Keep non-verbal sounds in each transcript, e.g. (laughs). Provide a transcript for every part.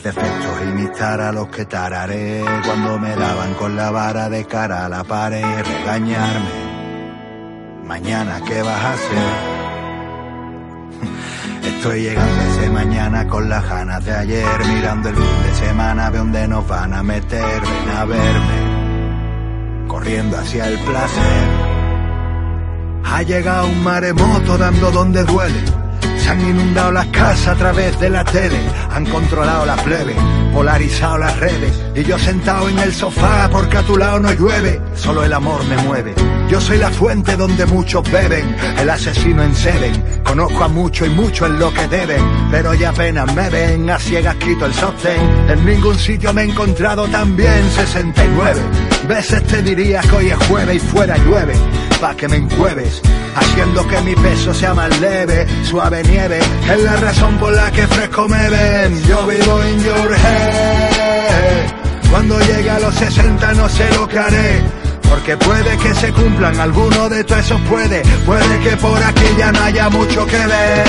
mis defectos y mis taras los que tararé cuando me daban con la vara de cara a la pared, regañarme. Mañana, ¿qué vas a hacer? (laughs) Estoy llegando ese mañana con las ganas de ayer, mirando el fin de semana, ve dónde nos van a meter, ven a verme, corriendo hacia el placer. Ha llegado un maremoto dando donde duele. Han inundado las casas a través de la tele, han controlado la plebe, polarizado las redes. Y yo sentado en el sofá porque a tu lado no llueve, solo el amor me mueve. Yo soy la fuente donde muchos beben, el asesino en Seven. Conozco a mucho y mucho en lo que deben, pero ya apenas me ven, a ciegas quito el sostén. En ningún sitio me he encontrado tan bien 69. Veces te diría que hoy es jueves y fuera llueve, pa' que me encueves, haciendo que mi peso sea más leve, suave nieve, es la razón por la que fresco me ven. Yo vivo in your head, cuando llegue a los 60 no sé lo que haré. Porque puede que se cumplan algunos de todos esos puede, puede que por aquí ya no haya mucho que ver.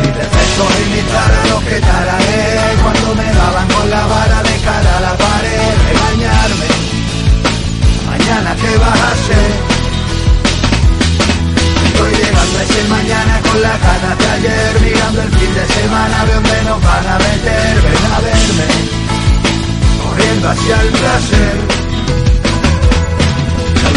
Mis defectos y taras los que tararé cuando me daban con la vara de cara a la pared, regañarme. Mañana qué vas a hacer. Estoy llegando a ese mañana con las ganas de ayer, mirando el fin de semana, de dónde nos van a meter, ven a verme, corriendo hacia el placer.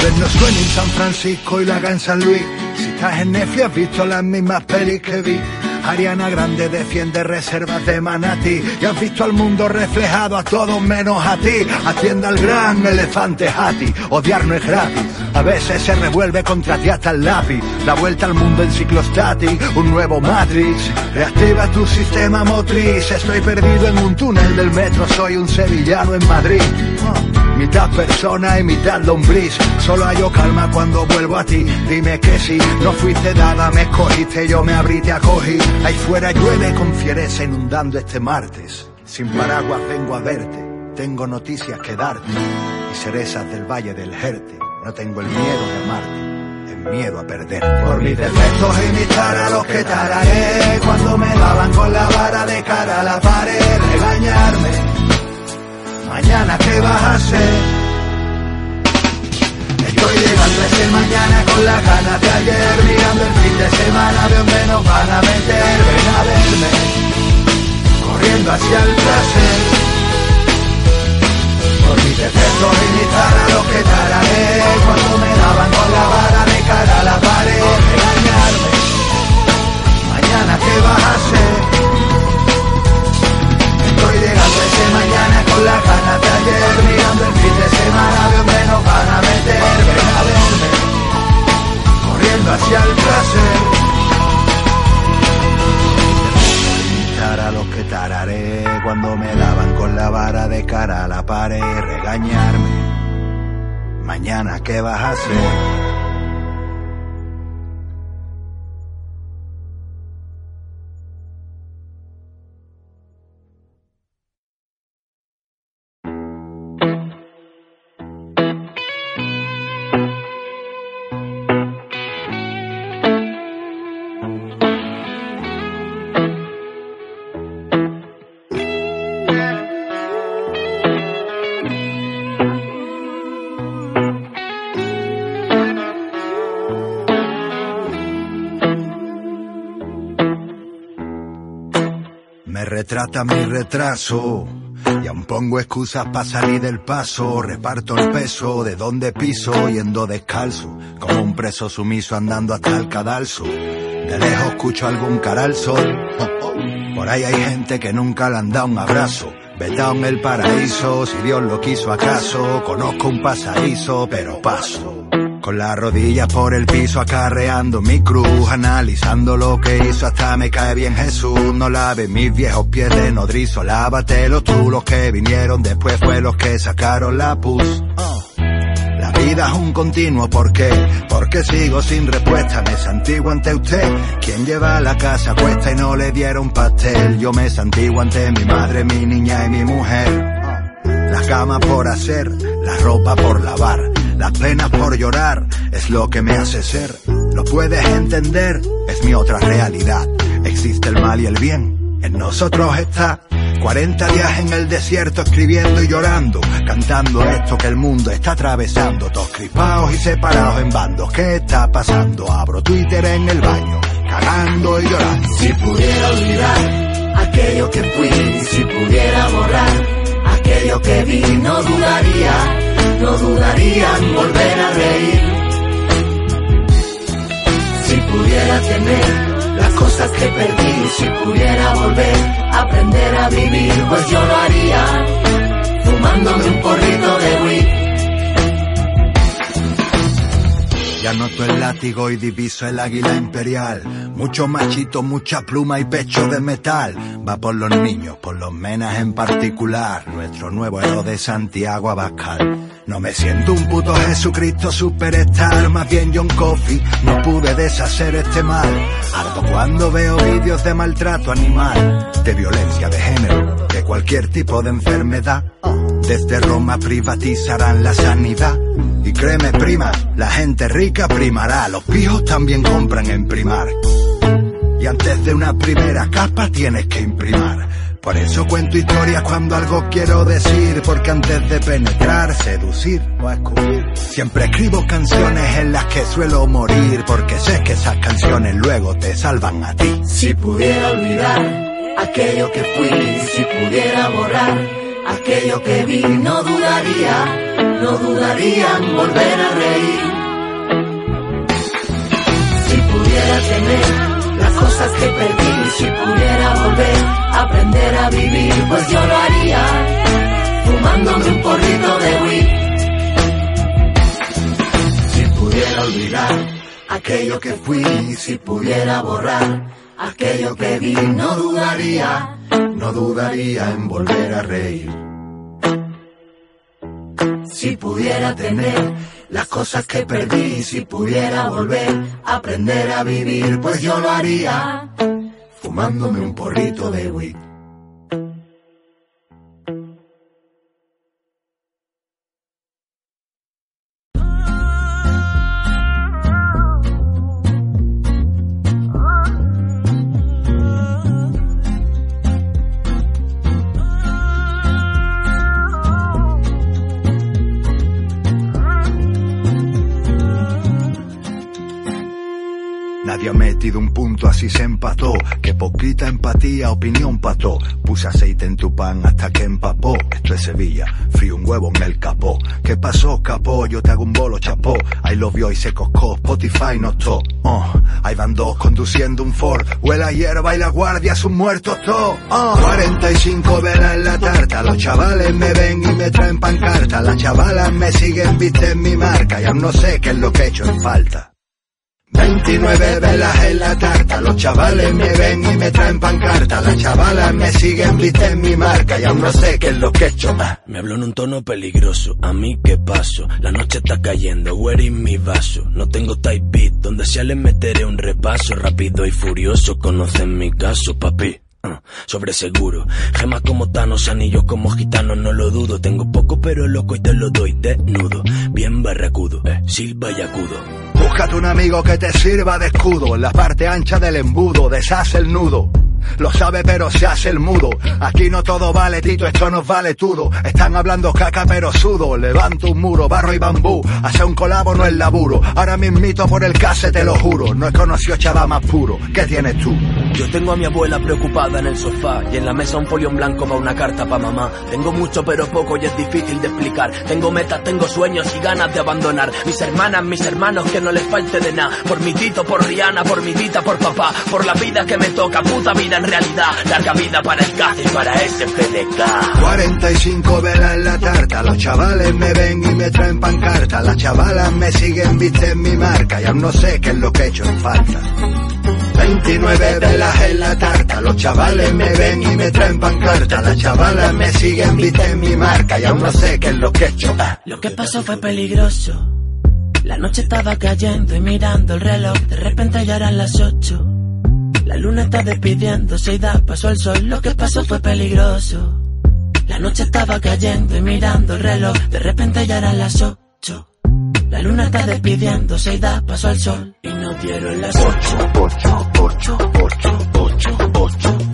Vez no suene en San Francisco y la haga en San Luis. Si estás en Netflix has visto las mismas pelis que vi. Ariana Grande defiende reservas de Manatí y has visto al mundo reflejado a todos menos a ti. Hacienda al gran elefante Hati, odiar no es gratis. A veces se revuelve contra ti hasta el lápiz. La vuelta al mundo en ciclostatic, un nuevo Matrix. Reactiva tu sistema motriz. Estoy perdido en un túnel del metro, soy un sevillano en Madrid. Mitad persona y mitad lombriz. Solo hallo calma cuando vuelvo a ti. Dime que sí, no fuiste dada, me escogiste, yo me abrí, te acogí. Ahí fuera llueve con fiereza inundando este martes. Sin paraguas vengo a verte, tengo noticias que darte. Y cerezas del valle del Jerte, no tengo el miedo de amarte. Miedo a perderte. Por mis defectos y mis taras los que tararé Cuando me daban con la vara de cara a la pared Regañarme Mañana qué vas a hacer Estoy llegando ese mañana con las ganas de ayer Mirando el fin de semana de dónde nos van a meter Ven a verme Corriendo hacia el placer. Por mis defectos y mis taras los que tararé Cuando me daban con la vara de cara a la pared Regañarme Mañana qué vas a hacer con las ganas de ayer Mirando el fin de semana de dónde nos van a a verme Corriendo hacia el placer. Tara los que tararé Cuando me daban con la vara de cara a la pared Regañarme. Mañana qué vas a hacer retrata mi retraso. Y aún pongo excusas para salir del paso. Reparto el peso de donde piso, yendo descalzo. Como un preso sumiso andando hasta el cadalso. De lejos escucho algún cara al sol. Por ahí hay gente que nunca le han dado un abrazo. Vetado en el paraíso, si Dios lo quiso acaso. Conozco un pasadizo, pero paso. Con las rodillas por el piso acarreando mi cruz, analizando lo que hizo hasta me cae bien Jesús. No lave mis viejos pies de nodrizo, lávatelo tú. Los que vinieron después fue los que sacaron la pus. La vida es un continuo, ¿por qué? Porque sigo sin respuesta, me santigo ante usted. Quien lleva la casa cuesta y no le dieron pastel. Yo me santigo ante mi madre, mi niña y mi mujer. La cama por hacer, la ropa por lavar, las penas por llorar, es lo que me hace ser. Lo puedes entender, es mi otra realidad. Existe el mal y el bien, en nosotros está. 40 días en el desierto escribiendo y llorando, cantando esto que el mundo está atravesando, todos crispados y separados en bandos. ¿Qué está pasando? Abro Twitter en el baño, cagando y llorando. Si pudiera olvidar aquello que fui, si pudiera borrar aquello que vi, no dudaría, no dudaría en volver a reír. Si pudiera tener las cosas que perdí, si pudiera volver a aprender a vivir, pues yo lo haría, fumándome un porrito de weed. Ya noto el látigo y diviso el águila imperial. Mucho machito, mucha pluma y pecho de metal. Va por los niños, por los menas en particular. Nuestro nuevo héroe de Santiago Abascal. No me siento un puto Jesucristo superstar, más bien John Coffey. No pude deshacer este mal. Harto cuando veo vídeos de maltrato animal, de violencia de género, de cualquier tipo de enfermedad. Desde Roma privatizarán la sanidad. Y créeme, prima, la gente rica primará. Los pijos también compran en primar. Y antes de una primera capa tienes que imprimar. Por eso cuento historias cuando algo quiero decir, porque antes de penetrar, seducir o escupir, siempre escribo canciones en las que suelo morir, porque sé que esas canciones luego te salvan a ti. Si pudiera olvidar aquello que fui, si pudiera borrar aquello que vi, no dudaría, no dudaría en volver a reír. Si pudiera tener las cosas que perdí, si pudiera volver a aprender a vivir, pues yo lo haría, fumándome un porrito de weed. Si pudiera olvidar aquello que fui, si pudiera borrar aquello que vi, no dudaría, no dudaría en volver a reír. Si pudiera tener las cosas que perdí, si pudiera volver a aprender a vivir, pues yo lo haría, fumándome un porrito de weed. Así se empató. Que poquita empatía, opinión pató. Puse aceite en tu pan hasta que empapó. Esto es Sevilla, frío un huevo me el capó. ¿Qué pasó, capó? Yo te hago un bolo, chapó. Ahí lo vio y se coscó. Spotify no to. Oh, ahí van dos conduciendo un Ford. Huele a hierba y la guardia son muertos. Oh, 45 velas en la tarta. Los chavales me ven y me traen pancarta. Las chavalas me siguen, visten mi marca. Y aún no sé qué es lo que he hecho en falta. 29 velas en la tarta, los chavales me ven y me traen pancarta, las chavalas me siguen, visten mi marca y aún no sé qué es lo que he hecho más. Me habló en un tono peligroso, a mí qué paso, la noche está cayendo, where in mi vaso, no tengo type beat, donde sea le meteré un repaso, rápido y furioso, conocen mi caso, papi. Ah, sobre seguro, gemas como Thanos, anillos como gitanos, no lo dudo. Tengo poco pero loco y te lo doy desnudo. Bien barracudo, eh, silba y acudo. Búscate un amigo que te sirva de escudo en la parte ancha del embudo, deshace el nudo. Lo sabe pero se hace el mudo. Aquí no todo vale, Tito, esto nos vale todo. Están hablando caca pero sudo. Levanto un muro, barro y bambú. Hace un colabo no es laburo. Ahora mismito por el case te lo juro. No he conocido chaval más puro. ¿Qué tienes tú? Yo tengo a mi abuela preocupada en el sofá y en la mesa un folio en blanco va una carta pa' mamá. Tengo mucho pero poco y es difícil de explicar. Tengo metas, tengo sueños y ganas de abandonar. Mis hermanas, mis hermanos, que no les falte de nada. Por mi tito, por Rihanna, por mi tita, por papá. Por la vida que me toca, puta vida en realidad. Larga vida para el CAC y para ese PDK. 45 velas en la tarta, los chavales me ven y me traen pancarta, las chavalas me siguen, visten mi marca y aún no sé qué es lo que he hecho en falta. 29 velas en la tarta, los chavales me ven y me traen pancarta, las chavalas me siguen, visten mi marca y aún no sé qué es lo que he hecho. Ah. Lo que pasó fue peligroso. La noche estaba cayendo y mirando el reloj, de repente ya eran las ocho. La luna está despidiéndose y da paso al sol. Lo que pasó fue peligroso. La noche estaba cayendo y mirando el reloj. De repente ya eran las ocho. La luna está despidiéndose y da paso al sol. Y no dieron las ocho, ocho, ocho, ocho, ocho, ocho. ocho.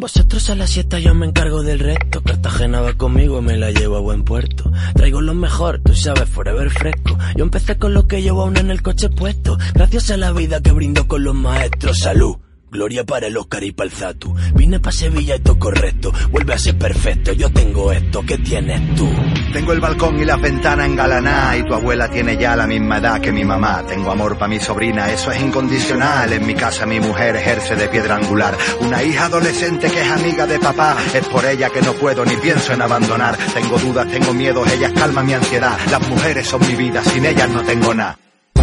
Vosotros a la siesta yo me encargo del resto. Cartagena va conmigo, me la llevo a buen puerto. Traigo lo mejor, tú sabes, forever fresco. Yo empecé con lo que llevo aún en el coche puesto. Gracias a la vida que brindo con los maestros. Salud. Gloria para el Oscar y para el Zatu. Vine pa' Sevilla y todo correcto. Vuelve a ser perfecto. Yo tengo esto. ¿Qué tienes tú? Tengo el balcón y las ventanas engalaná y tu abuela tiene ya la misma edad que mi mamá. Tengo amor para mi sobrina, eso es incondicional. En mi casa mi mujer ejerce de piedra angular. Una hija adolescente que es amiga de papá. Es por ella que no puedo ni pienso en abandonar. Tengo dudas, tengo miedos, ellas calman mi ansiedad. Las mujeres son mi vida, sin ellas no tengo nada.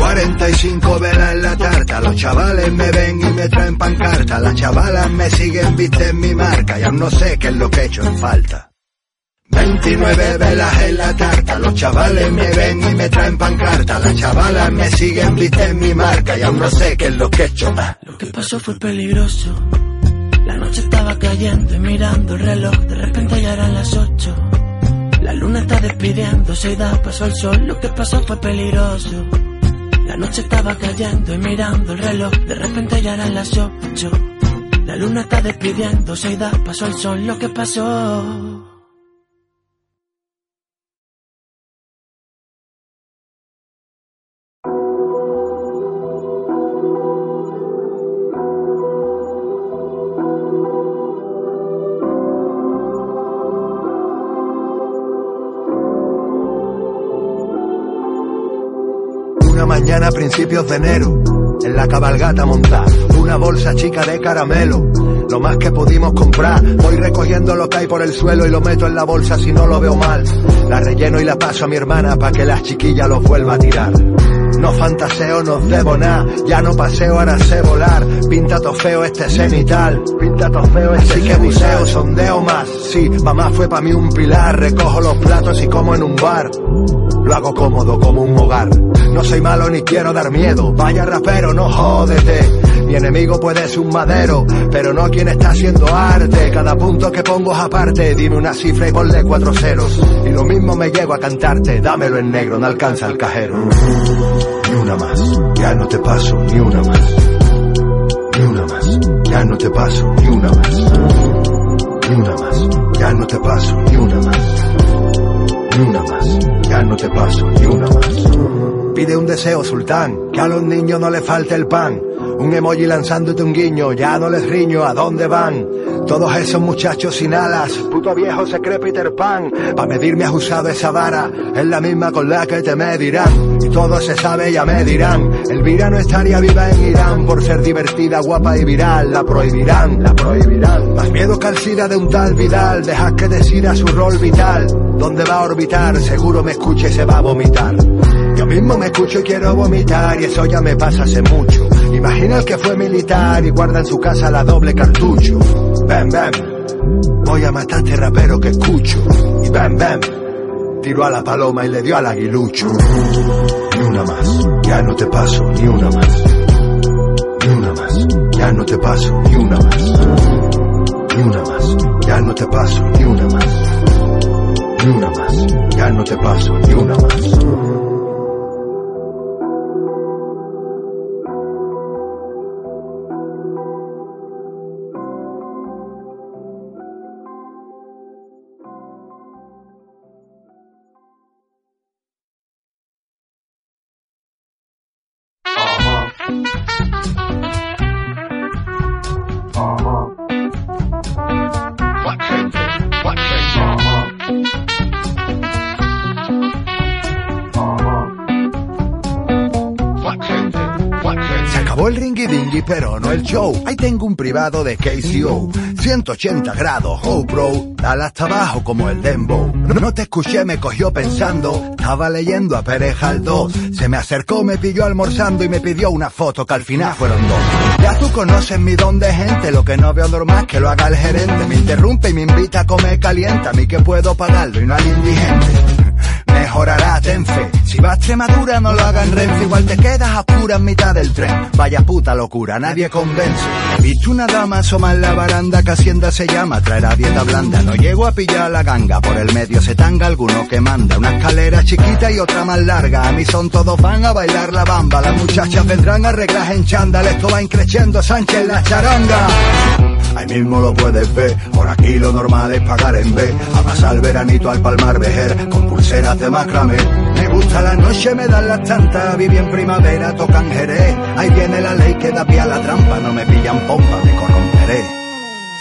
45 velas en la tarta, los chavales me ven y me traen pancarta, las chavalas me siguen, visten mi marca y aún no sé qué es lo que he hecho en falta. 29 velas en la tarta, los chavales me ven y me traen pancarta, las chavalas me siguen, visten mi marca y aún no sé qué es lo que he hecho. Lo que pasó fue peligroso. La noche estaba cayendo y mirando el reloj, de repente ya eran las 8. La luna está despidiéndose y da paso al sol, lo que pasó fue peligroso. La noche estaba cayendo y mirando el reloj, de repente ya eran las ocho. La luna está despidiéndose y da paso al sol, lo que pasó. A principios de enero, en la cabalgata montada, una bolsa chica de caramelo. Lo más que pudimos comprar, voy recogiendo lo que hay por el suelo y lo meto en la bolsa si no lo veo mal. La relleno y la paso a mi hermana para que la chiquilla los vuelva a tirar. No fantaseo, no debo nada, ya no paseo, ahora sé volar. Pinta feo este cenital, pinta feo este Así que museo, sondeo más. Sí, mamá fue para mí un pilar, recojo los platos y como en un bar. Lo hago cómodo como un hogar. No soy malo ni quiero dar miedo. Vaya rapero, no jódete. Mi enemigo puede ser un madero, pero no quien está haciendo arte. Cada punto que pongo es aparte. Dime una cifra y ponle cuatro ceros. Y lo mismo me llego a cantarte. Dámelo en negro, no alcanza el cajero. Ni una más, ya no te paso, ni una más. Ni una más, ya no te paso, ni una más. Ni una más, ya no te paso, ni una más. Ni una más, ya no te paso, ni una más. Pide un deseo, sultán, que a los niños no les falte el pan. Un emoji lanzándote un guiño, ya no les riño, ¿a dónde van? Todos esos muchachos sin alas, puto viejo se cree Peter Pan. Pa' medirme has usado esa vara, es la misma con la que te medirán. Y todo se sabe, ya me dirán. Elvira no estaría viva en Irán por ser divertida, guapa y viral. La prohibirán, la prohibirán. Más miedo que al de un tal Vidal, dejas que decida su rol vital. ¿Dónde va a orbitar? Seguro me escuche y se va a vomitar. Mismo me escucho y quiero vomitar y eso ya me pasa hace mucho. Imagina el que fue militar y guarda en su casa la doble cartucho. Bam, bam. Voy a matar a este rapero que escucho. Y bam, bam. Tiró a la paloma y le dio al aguilucho. Ni una más, ya no te paso, ni una más. Ni una más, ya no te paso, ni una más. Ni una más, ya no te paso, ni una más. Ni una más, ya no te paso, ni una más. Ahí tengo un privado de KCO. 180 grados, oh bro. Dale hasta abajo como el dembow. No, te escuché, me cogió pensando. Estaba leyendo a Pérez Galdós. Se me acercó, me pilló almorzando y me pidió una foto que al final fueron dos. Ya tú conoces mi don de gente. Lo que no veo normal que lo haga el gerente. Me interrumpe y me invita a comer caliente. A mí que puedo pagarlo y no al indigente. Mejorará, ten fe. Si vas a Extremadura no lo hagan Renfe, igual te quedas a oscura en mitad del tren. Vaya puta locura, nadie convence. He visto una dama asomar la baranda que hacienda se llama, traerá dieta blanda. No llego a pillar la ganga, por el medio se tanga alguno que manda. Una escalera chiquita y otra más larga, a mí son todos van a bailar la bamba. Las muchachas vendrán a arreglar en chándal, esto va increciendo Sánchez la charanga. Ahí mismo lo puedes ver, por aquí lo normal es pagar en B. A pasar veranito al palmar vejer, con pulseras de macramé. Me gusta la noche, me dan las tantas, viví en primavera, tocan jerez. Ahí viene la ley que da pie a la trampa, no me pillan pompa, me corromperé.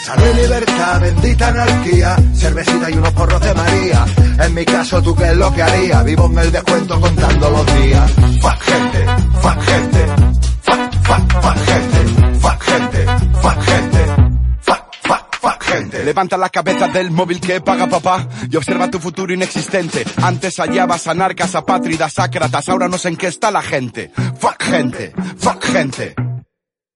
Salud y libertad, bendita anarquía, cervecita y unos porros de María. En mi caso, ¿tú qué es lo que haría? Vivo en el descuento contando los días. Fuck gente, fuck gente, fuck, fuck, fuck gente, fuck gente, fuck gente. Levanta la cabeza del móvil que paga papá y observa tu futuro inexistente. Antes hallabas anarcas, apátridas, ácratas, ahora no sé en qué está la gente. Fuck gente, fuck gente.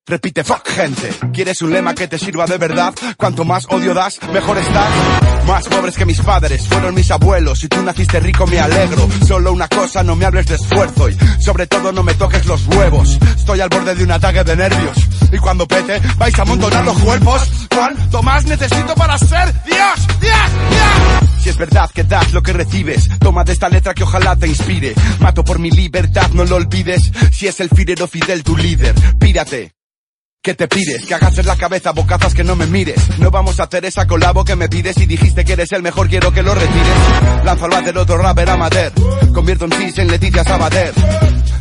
Repite, fuck gente. ¿Quieres un lema que te sirva de verdad? Cuanto más odio das, mejor estás. Más pobres que mis padres, fueron mis abuelos. Si tú naciste rico, me alegro. Solo una cosa, no me hables de esfuerzo y sobre todo no me toques los huevos. Estoy al borde de un ataque de nervios. Y cuando pete, vais a amontonar los cuerpos. ¿Cuánto más necesito para ser Dios? ¡Dios! ¡Dios! Si es verdad que das lo que recibes, toma de esta letra que ojalá te inspire. Mato por mi libertad, no lo olvides. Si es el firero Fidel tu líder, pírate. ¿Qué te pides? Que hagas en la cabeza bocazas que no me mires. No vamos a hacer esa colabo que me pides y dijiste que eres el mejor, quiero que lo retires. Lánzalo al del otro rapper amateur. Convierto en cis en Leticia Sabater.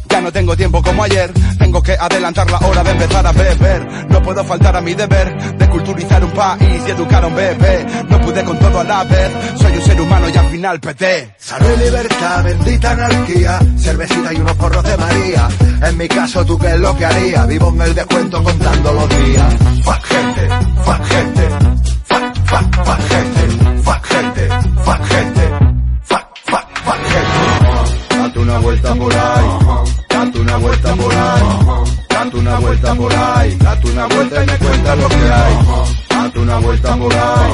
Ya no tengo tiempo como ayer, tengo que adelantar la hora de empezar a beber. No puedo faltar a mi deber de culturizar un país y educar a un bebé. No pude con todo a la vez, soy un ser humano y al final peté. Salud y libertad, bendita anarquía, cervecita y unos porros de María. En mi caso, ¿tú qué es lo que haría? Vivo en el descuento contando los días. Fuck gente, fuck gente, fuck, fuck, fuck gente, fuck gente, fuck gente, fuck, fuck, fuck gente. Date una vuelta por ahí, una vuelta por ahí, date una vuelta y me cuenta lo que hay. Date una vuelta por ahí,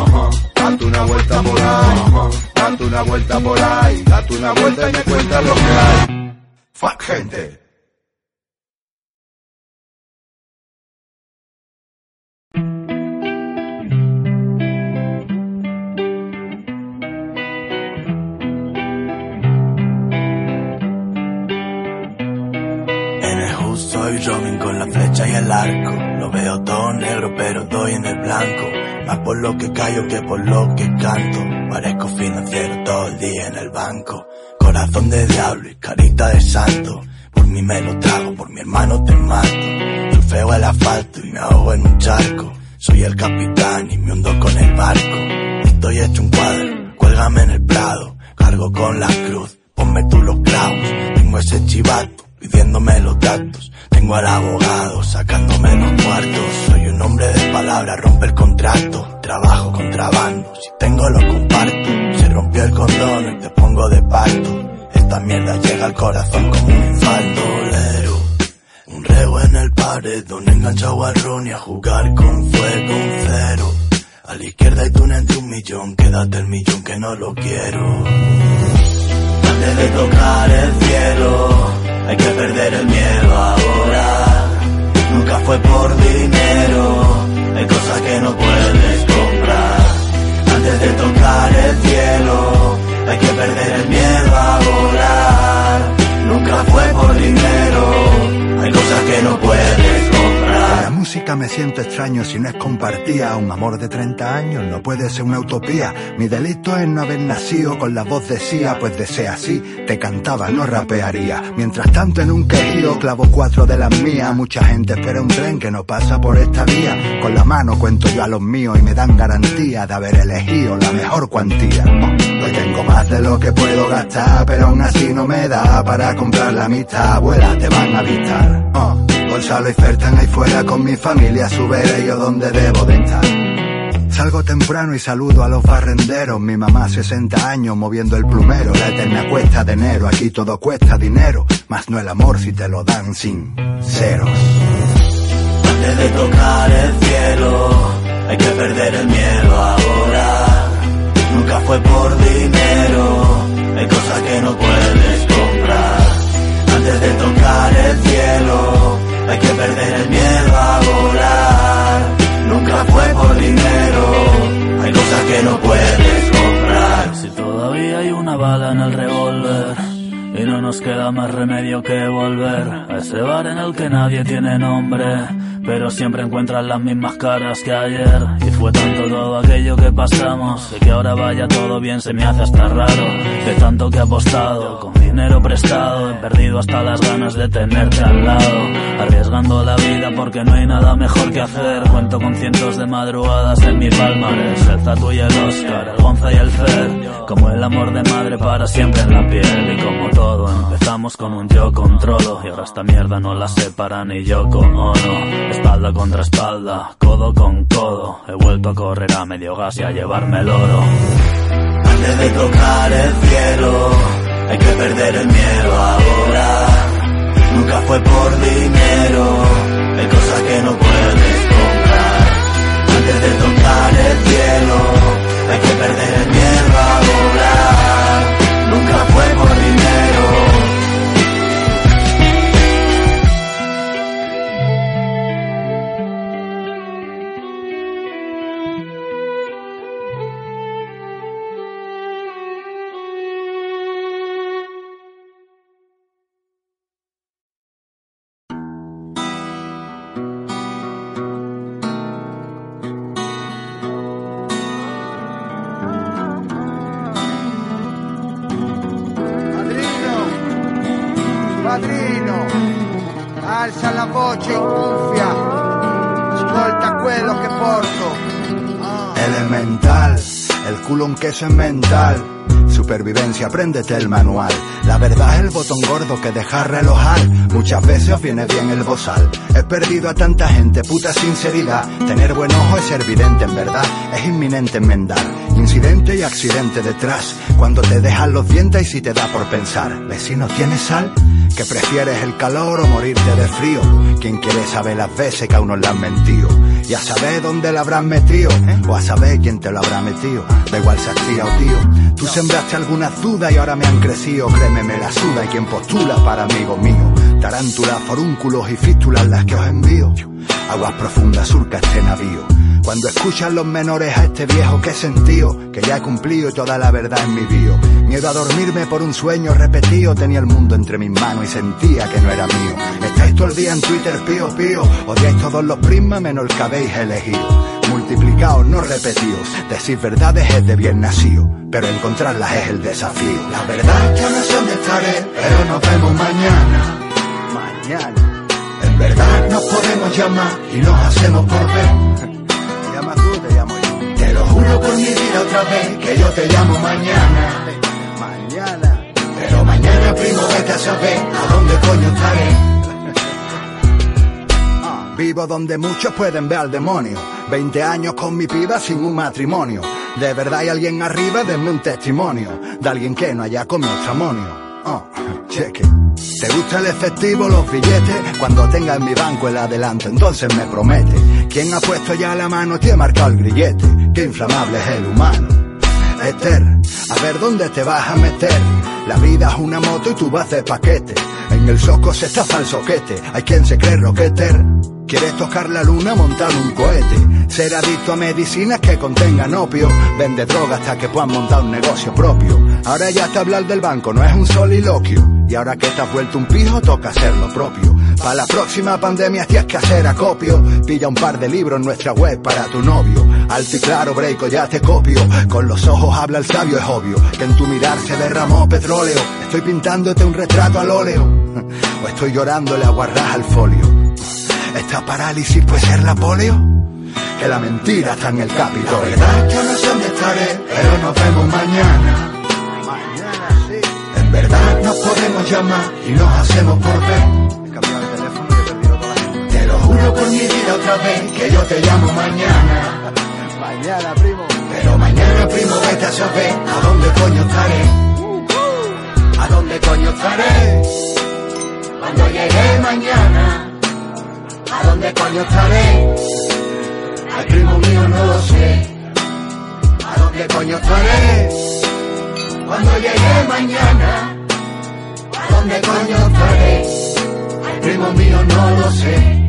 date una vuelta por ahí, date una vuelta por ahí, date una vuelta y me cuenta lo que hay. Fuck gente. Soy Robin con la flecha y el arco. Lo veo todo negro, pero doy en el blanco. Más por lo que callo que por lo que canto. Parezco financiero todo el día en el banco. Corazón de diablo y carita de santo. Por mí me lo trago, por mi hermano te mato. Surfeo el asfalto y me ahogo en un charco. Soy el capitán y me hundo con el barco. Estoy hecho un cuadro, cuélgame en el prado. Cargo con la cruz, ponme tú los clavos. Tengo ese chivato pidiéndome los datos. Tengo al abogado sacándome los cuartos. Soy un hombre de palabra, rompe el contrato. Trabajo contrabando, si tengo lo comparto. Se rompió el condón y te pongo de parto. Esta mierda llega al corazón como un infarto. Un reo en el paredón, enganchado al ron y a jugar con fuego un cero. A la izquierda hay túnel de un millón, quédate el millón que no lo quiero. Antes de tocar el cielo, hay que perder el miedo ahora. Nunca fue por dinero, hay cosas que no puedes comprar. Antes de tocar el cielo, hay que perder el miedo a volar. Nunca fue por dinero, hay cosas que no puedes comprar. La música me siento extraño si no es compartida. Un amor de 30 años no puede ser una utopía. Mi delito es no haber nacido con la voz de pues de ser así te cantaba, no rapearía. Mientras tanto en un quejío clavo cuatro de las mías. Mucha gente espera un tren que no pasa por esta vía. Con la mano cuento yo a los míos y me dan garantía de haber elegido la mejor cuantía. Hoy tengo más de lo que puedo gastar, pero aún así no me da para comprar la mitad. Abuela, te van a avistar. Gonzalo y Fer están ahí fuera con mi familia, su veré yo donde debo de estar. Salgo temprano y saludo a los barrenderos. Mi mamá 60 años moviendo el plumero. La eterna cuesta de enero. Aquí todo cuesta dinero. Más no el amor si te lo dan sin ceros. Antes de tocar el cielo, hay que perder el miedo ahora. Nunca fue por dinero, hay cosas que no puedes comprar. Antes de tocar el cielo, hay que perder el miedo a volar. Nunca fue por dinero, hay cosas que no puedes comprar. Si todavía hay una bala en el revólver. Y no nos queda más remedio que volver a ese bar en el que nadie tiene nombre pero siempre encuentran las mismas caras que ayer. Y fue tanto todo aquello que pasamos, de que ahora vaya todo bien se me hace hasta raro. De tanto que he apostado, con dinero prestado, he perdido hasta las ganas de tenerte al lado. Arriesgando la vida porque no hay nada mejor que hacer. Cuento con cientos de madrugadas en mi palmarés, el Zatu y el Oscar, el Gonza y el Fer. Como el amor de madre para siempre en la piel. Y como empezamos con un yo controlo. Y ahora esta mierda no la separa ni yo con no espalda contra espalda, codo con codo. He vuelto a correr a medio gas y a llevarme el oro. Antes de tocar el cielo, hay que perder el miedo ahora. Nunca fue por dinero, hay cosas que no puedes comprar. Antes de tocar el cielo, hay que perder el miedo ahora. Es mental. Supervivencia, apréndete el manual. La verdad es el botón gordo que deja relojar. Muchas veces os viene bien el bozal. He perdido a tanta gente, puta sinceridad. Tener buen ojo es ser vidente, en verdad. Es inminente enmendar. Incidente y accidente detrás. Cuando te dejan los dientes y si te da por pensar. Vecino, ¿tienes sal? Que prefieres el calor o morirte de frío. Quien quiere saber las veces que a uno le han mentido. Y a saber dónde la habrán metido, o a saber quién te lo habrá metido. Da igual si tía o tío. Tú sembraste algunas dudas y ahora me han crecido. Créeme, me la suda y quien postula para amigo mío. Tarántulas, forúnculos y fístulas las que os envío. Aguas profundas surca este navío. Cuando escuchan los menores a este viejo que he sentido, que ya he cumplido toda la verdad en mi bio. Miedo a dormirme por un sueño repetido, tenía el mundo entre mis manos y sentía que no era mío. Estáis todo el día en Twitter pío pío, odiáis todos los prismas menos el que habéis elegido. Multiplicaos, no repetidos, decir verdades es de bien nacido, pero encontrarlas es el desafío. La verdad es que no sé dónde estaré, pero nos vemos mañana. Mañana. En verdad nos podemos llamar y nos hacemos por ver juro por mi vida otra vez que yo te llamo mañana. Mañana. Pero mañana, primo, vete a saber a dónde coño estaré. Ah, vivo donde muchos pueden ver al demonio. 20 años con mi piba sin un matrimonio. De verdad hay alguien arriba, denme un testimonio. De alguien que no haya comido tramonio. Oh, cheque. ¿Te gusta el efectivo, los billetes? Cuando tenga en mi banco el adelanto, entonces me promete. ¿Quién ha puesto ya la mano? ¿Quién ha marcado el grillete? Qué inflamable es el humano. Esther, a ver dónde te vas a meter. La vida es una moto y tú vas de paquete. En el soco se está el soquete. Hay quien se cree roqueter. ¿Quieres tocar la luna, montar un cohete? Ser adicto a medicinas que contengan opio. Vende droga hasta que puedan montar un negocio propio. Ahora ya te hablar del banco, no es un soliloquio. Y ahora que te has vuelto un pijo, toca hacer lo propio. Para la próxima pandemia tienes que hacer acopio. Pilla un par de libros en nuestra web para tu novio. Alto y claro, breako, ya te copio. Con los ojos habla el sabio, es obvio. Que en tu mirar se derramó petróleo. Estoy pintándote un retrato al óleo. (laughs) O estoy llorándole a guarrar al folio. Esta parálisis puede ser la polio. Que la mentira está en el capítulo. La verdad yo no sé dónde estaré, pero nos vemos mañana. Mañana sí. En verdad nos podemos llamar y nos hacemos por ver. Lo juro por mi vida otra vez que yo te llamo mañana. mañana, primo. Pero mañana, primo, vete a saber a dónde coño estaré. ¿A dónde coño estaré? Cuando llegue mañana. ¿A dónde coño estaré? Al primo mío no lo sé. ¿A dónde coño estaré? Cuando llegue mañana. ¿A dónde coño estaré. Primo mío, no lo sé.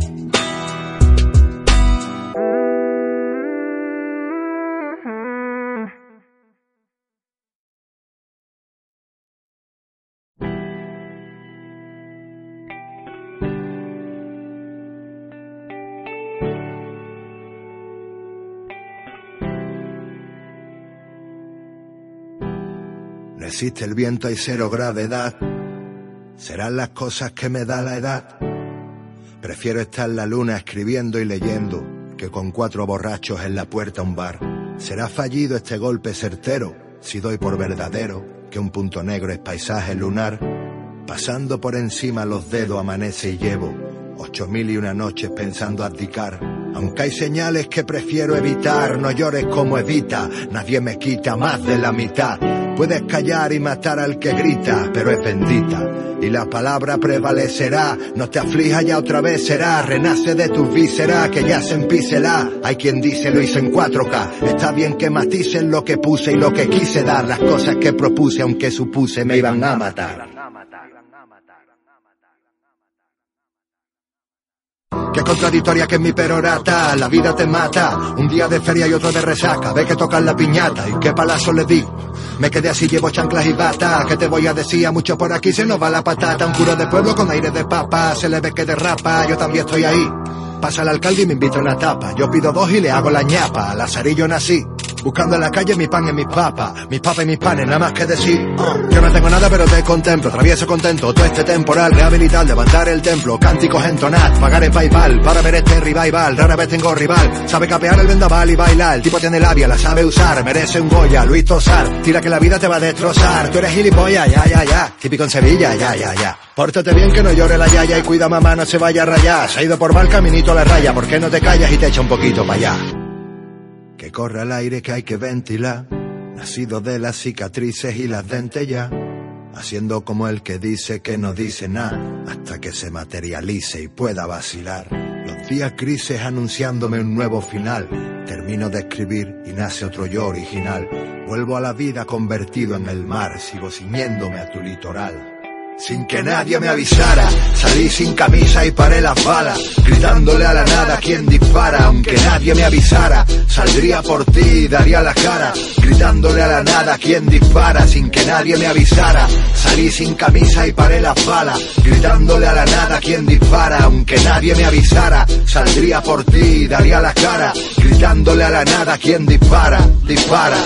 Existe el viento y cero gravedad. Serán las cosas que me da la edad. Prefiero estar en la luna escribiendo y leyendo que con cuatro borrachos en la puerta un bar. Será fallido este golpe certero si doy por verdadero que un punto negro es paisaje lunar. Pasando por encima los dedos amanece y llevo ocho mil y una noches pensando abdicar. Aunque hay señales que prefiero evitar, no llores como evita, nadie me quita más de la mitad. Puedes callar y matar al que grita, pero es bendita. Y la palabra prevalecerá, no te aflijas ya otra vez será, renace de tus vísceras, que ya se empícela. Hay quien dice lo hizo en 4K, está bien que maticen lo que puse y lo que quise dar, las cosas que propuse aunque supuse me iban a matar. Qué contradictoria que es mi perorata, la vida te mata. Un día de feria y otro de resaca, ve que tocan la piñata y qué palazo le di. Me quedé así, llevo chanclas y bata. ¿Qué te voy a decir? A mucho por aquí se nos va la patata. Un curo de pueblo con aire de papa, se le ve que derrapa. Yo también estoy ahí. Pasa el alcalde y me invita a una tapa. Yo pido dos y le hago la ñapa. Al azarillo nací. Buscando en la calle mi pan y mis papas, mis papas y mis panes, nada más que decir. Uh, yo no tengo nada, pero te contemplo, travieso contento, todo este temporal, rehabilitar, levantar el templo, cánticos entonar, pagar en PayPal, para ver este revival, rara vez tengo rival, sabe capear el vendaval y bailar, el tipo tiene labia, la sabe usar, merece un Goya, Luis Tosar, tira que la vida te va a destrozar, tú eres gilipollas, ya, ya, ya, típico en Sevilla, ya, ya, ya. Pórtate bien que no llore la yaya y cuida mamá, no se vaya a rayar, se ha ido por mal caminito a la raya, ¿por qué no te callas y te echa un poquito para allá? Que corra el aire que hay que ventilar, nacido de las cicatrices y las dentellas, haciendo como el que dice que no dice nada, hasta que se materialice y pueda vacilar. Los días grises anunciándome un nuevo final, termino de escribir y nace otro yo original. Vuelvo a la vida convertido en el mar, sigo ciñéndome a tu litoral. Sin que nadie me avisara, salí sin camisa y paré las balas, gritándole a la nada quien dispara, aunque nadie me avisara, saldría por ti y daría la cara, gritándole a la nada quien dispara, sin que nadie me avisara, salí sin camisa y paré las balas, gritándole a la nada quien dispara, aunque nadie me avisara, saldría por ti y daría la cara, gritándole a la nada quien dispara, dispara.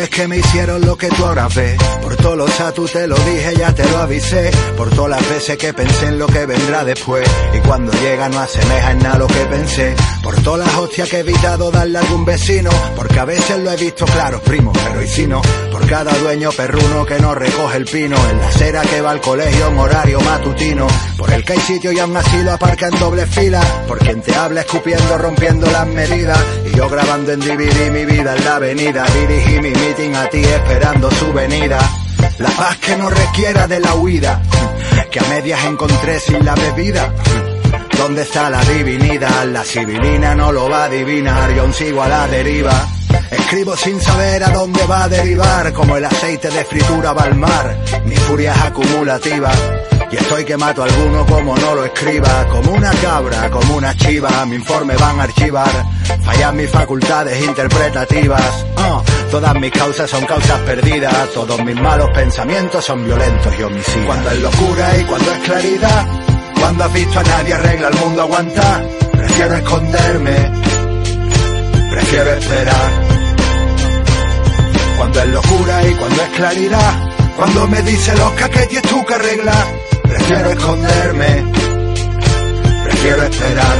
Errores que me hicieron lo que tú ahora ves. Por todos los a te lo dije, ya te lo avisé. Por todas las veces que pensé en lo que vendrá después. Y cuando llega no asemeja en nada lo que pensé. Por todas las hostias que he evitado darle a algún vecino. Porque a veces lo he visto claro, primo, pero y si no. Por cada dueño perruno que no recoge el pino. En la acera que va al colegio en horario matutino. Por el que hay sitio y aún así lo aparca en doble fila. Por quien te habla escupiendo, rompiendo las medidas. Yo grabando en DVD mi vida en la avenida. Dirigí mi meeting a ti esperando su venida. La paz que no requiera de la huida. Que a medias encontré sin la bebida. ¿Dónde está la divinidad? La civilina no lo va a adivinar, yo aún sigo a la deriva. Escribo sin saber a dónde va a derivar, como el aceite de fritura va al mar. Mi furia es acumulativa. Y estoy que mato a alguno como no lo escriba, como una cabra, como una chiva, mi informe van a archivar, fallan mis facultades interpretativas, Oh, todas mis causas son causas perdidas, todos mis malos pensamientos son violentos y homicidas. Cuando es locura y cuando es claridad, cuando has visto a nadie arregla el mundo aguanta, prefiero esconderme, prefiero esperar. Cuando es locura y cuando es claridad, cuando me dice loca que tienes tú que arreglar, prefiero esconderme, prefiero esperar.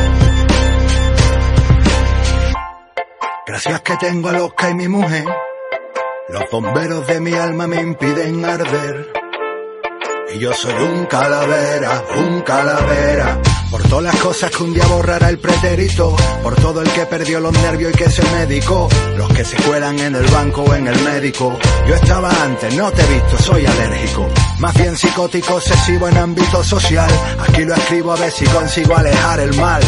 Gracias que tengo a Loca y mi mujer, los bomberos de mi alma me impiden arder. Y yo soy un calavera, un calavera. Por todas las cosas que un día borrará el pretérito. Por todo el que perdió los nervios y que se medicó. Los que se cuelan en el banco o en el médico. Yo estaba antes, no te he visto, soy alérgico. Más bien psicótico, obsesivo en ámbito social. Aquí lo escribo a ver si consigo alejar el mal.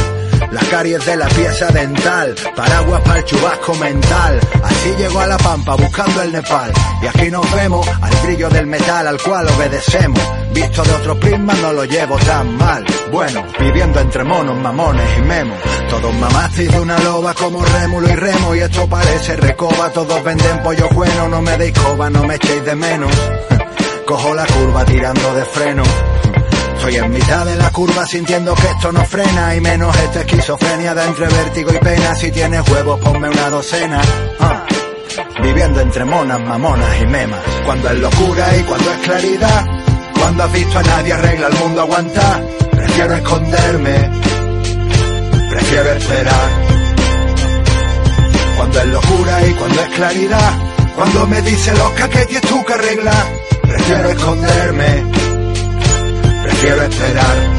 Las caries de la pieza dental, paraguas para el chubasco mental. Así llegó a la pampa buscando el Nepal. Y aquí nos vemos al brillo del metal al cual obedecemos. Visto de otro prisma no lo llevo tan mal. Bueno, viviendo entre monos, mamones y memos. Todos mamasteis de una loba como rémulo y remo. Y esto parece recoba, todos venden pollo bueno. No me deis coba, no me echéis de menos. (laughs) Cojo la curva tirando de freno. Estoy en mitad de la curva sintiendo que esto no frena y menos esta esquizofrenia de entre vértigo y pena. Si tienes huevos, ponme una docena. Ah. Viviendo entre monas, mamonas y memas. Cuando es locura y cuando es claridad. Cuando has visto a nadie arregla el mundo aguanta. Prefiero esconderme. Prefiero esperar. Cuando es locura y cuando es claridad. Cuando me dice loca que tienes tú que arreglar. Prefiero esconderme. Prefiero esperar.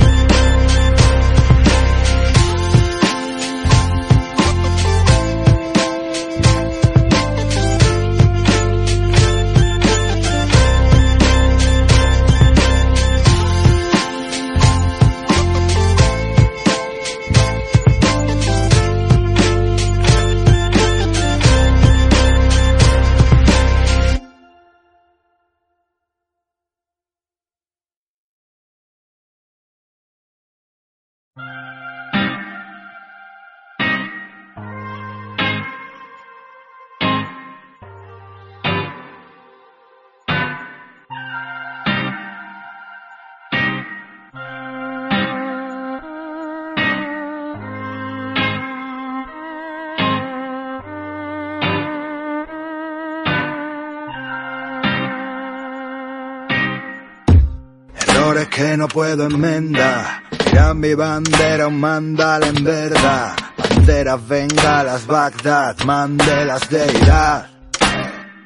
Puedo enmendar. Mira mi bandera, un mandal en verdad. Banderas, bengalas, Bagdad, mandelas de Irak.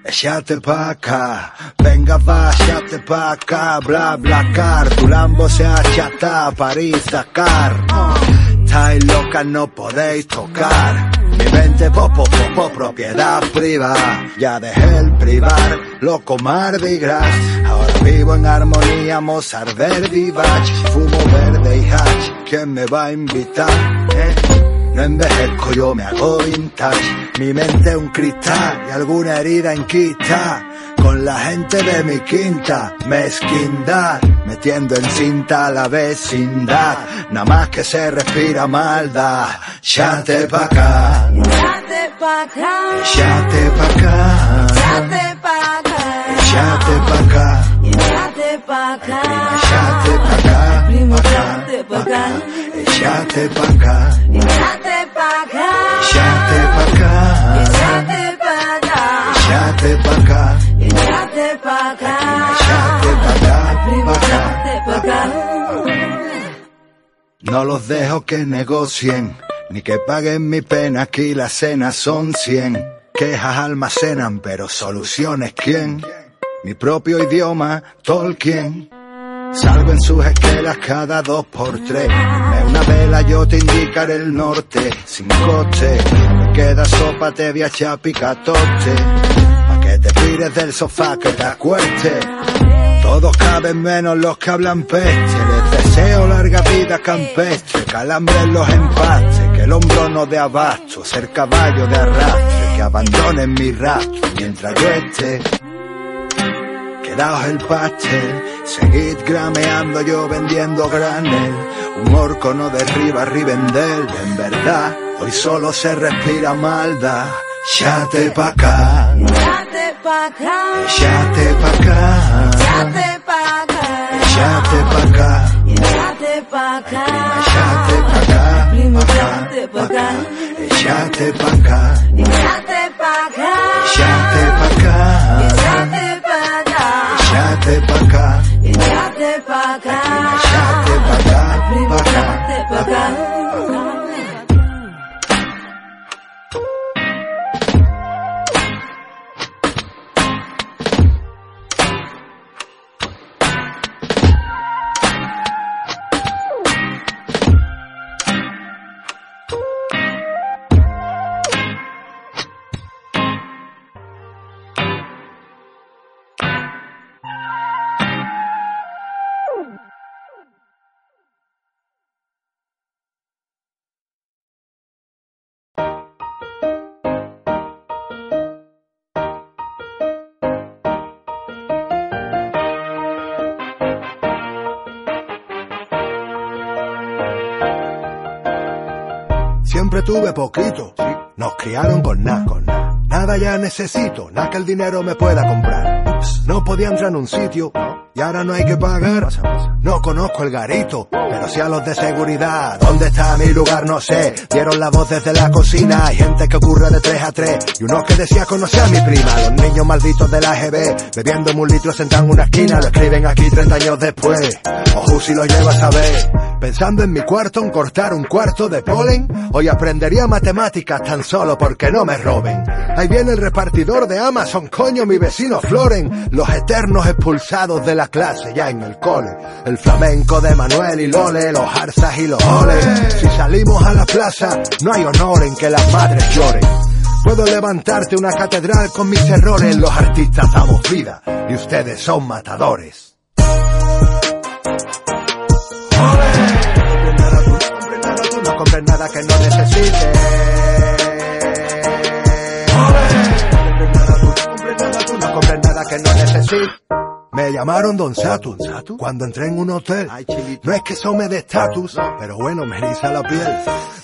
Échate pa' acá, venga va, échate pa' acá, bla bla car, tu Lambo se achata, París, Dakar. Estáis locas, no podéis tocar. Mi mente popo, popo, propiedad privada. Ya dejé el privar, loco Mardi Gras. Vivo en armonía, Mozart, Verdi, Bach. Fumo verde y hatch, ¿quién me va a invitar? eh? No envejezco, yo me hago vintage. Mi mente es un cristal y alguna herida enquista. Con la gente de mi quinta, mezquindad. Metiendo en cinta la vecindad. Nada más que se respira maldad. Chate pa' acá, Échate pa' acá, chate pa' acá. échate pa' acá, Chate pa' acá, échate pa' acá, chate pa' acá, primo, échate pa' acá, Chate pa' acá, échate pa' acá, chate pa' acá. échate pa' acá, Chate pa' acá. échate pa' acá, Échate pa' acá, primo, échate pa' acá. No los dejo que negocien, ni que paguen mi pena, aquí las cenas son cien. Quejas almacenan, pero soluciones quién? Mi propio idioma, Tolkien. Salgo en sus esquelas cada dos por tres. Dime una vela, yo te indicaré el norte, sin coste. Me queda sopa, te voy a echar picatote. Pa' que te pires del sofá, que te acuestes. Todos caben menos los que hablan peste. Les deseo larga vida campestre, calambre en los empastes, que el hombro no de abasto, ser caballo de arrastre, que abandonen mi rastro mientras yo esté. Quedaos el pastel, seguid grameando yo vendiendo granel. Un orco no derriba a Rivendell, en verdad, hoy solo se respira maldad. Chate pa' acá, Échate pa' acá, chate pa' acá. échate pa' acá, Échate pa' acá, échate pa' acá, échate pa' acá, primo, pa' acá, pa' acá. pa' acá, pa' acá, échate pa' acá, échate pa' acá. échate pa' acá, pa' acá. pa' acá, tuve poquito. Nos criaron con nada, con nada. Nada ya necesito, nada que el dinero me pueda comprar. No podía entrar en un sitio y ahora no hay que pagar. No conozco el garito, pero sí a los de seguridad. ¿Dónde está mi lugar? No sé. Dieron la voz desde la cocina. Hay gente que ocurre de tres a tres y uno que decía conocer a mi prima. Los niños malditos de la GB, bebiendo un litro sentado en una esquina. Lo escriben aquí 30 años después. Ojo si lo llevo a saber. Pensando en mi cuarto en cortar un cuarto de polen, hoy aprendería matemáticas tan solo porque no me roben. Ahí viene el repartidor de Amazon, coño, mi vecino Floren, los eternos expulsados de la clase ya en el cole, el flamenco de Manuel y Lole, los arzas y los oles. Si salimos a la plaza, no hay honor en que las madres lloren. Puedo levantarte una catedral con mis errores, los artistas damos vida y ustedes son matadores. Compres nada que no necesites. No compres nada que no necesites. Me llamaron Don Saturn cuando entré en un hotel. No es que eso me dé estatus, pero bueno, me eriza la piel.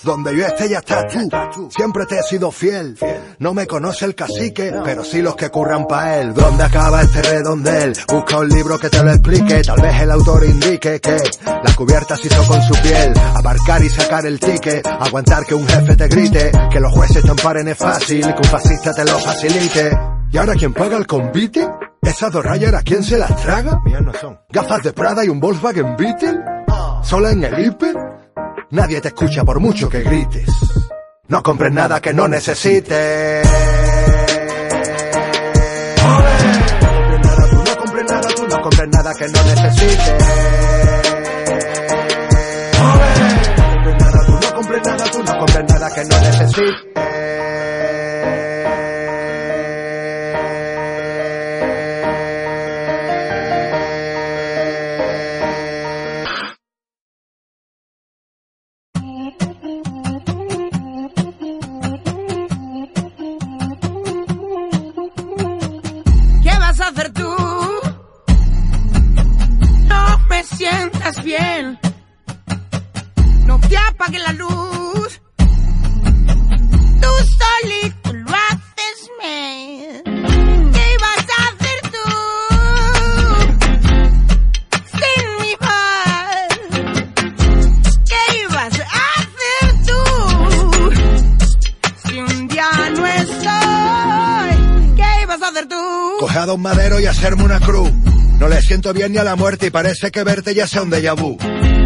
Donde yo esté ya estás tú. Siempre te he sido fiel. No me conoce el cacique, pero sí los que curran pa' él. ¿Dónde acaba este redondel? Busca un libro que te lo explique. Tal vez el autor indique que la cubierta se hizo con su piel. Abarcar y sacar el ticket. Aguantar que un jefe te grite. Que los jueces te amparen es fácil. Que un fascista te lo facilite. ¿Y ahora quién paga el convite? ¿Esas dos rayas a quién se las traga? Mías no son. ¿Gafas de Prada y un Volkswagen Beetle? ¿Sola en el hiper? Nadie te escucha por mucho que grites. No compres nada que no necesites. No compres nada, tú no compres nada que no necesites. No compres nada, tú no compres nada que no necesites. Sientas bien. No te apague la luz. Tú solito lo haces me. ¿Qué vas a hacer tú? Sin mi voz. ¿Qué ibas a hacer tú? Si un día no estoy, ¿qué ibas a hacer tú? Coge a Don Madero y hacerme una cruz. No le siento bien ni a la muerte y parece que verte ya sea un déjà vu.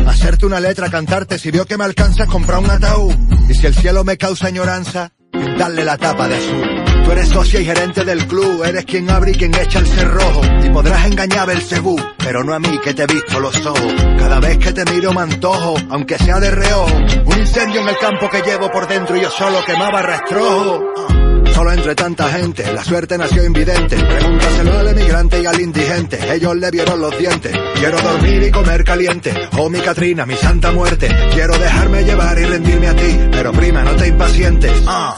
Hacerte una letra, cantarte, si veo que me alcanzas, comprar un ataúd. Y si el cielo me causa añoranza, darle la tapa de azul. Tú eres socia y gerente del club, eres quien abre y quien echa el cerrojo. Y podrás engañar el cebú, pero no a mí que te he visto los ojos. Cada vez que te miro me antojo, aunque sea de reojo. Un incendio en el campo que llevo por dentro y yo solo quemaba rastrojo. Solo entre tanta gente, la suerte nació invidente. Pregúntaselo al emigrante y al indigente, ellos le vieron los dientes. Quiero dormir y comer caliente, oh mi Catrina, mi santa muerte. Quiero dejarme llevar y rendirme a ti, pero prima, no te impacientes. Ah,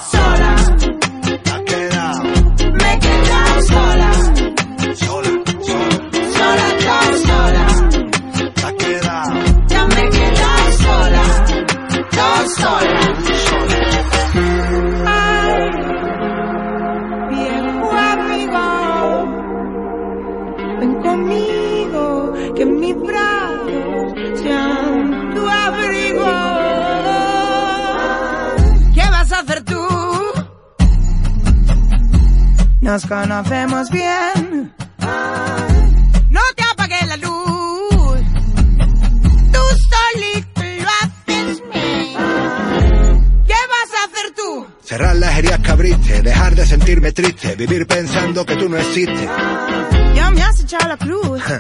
conocemos bien. No te apagues la luz. Tú solito lo haces me. ¿Qué vas a hacer tú? Cerrar las heridas que abriste, dejar de sentirme triste, vivir pensando que tú no existes. Ya me has echado la cruz. (laughs)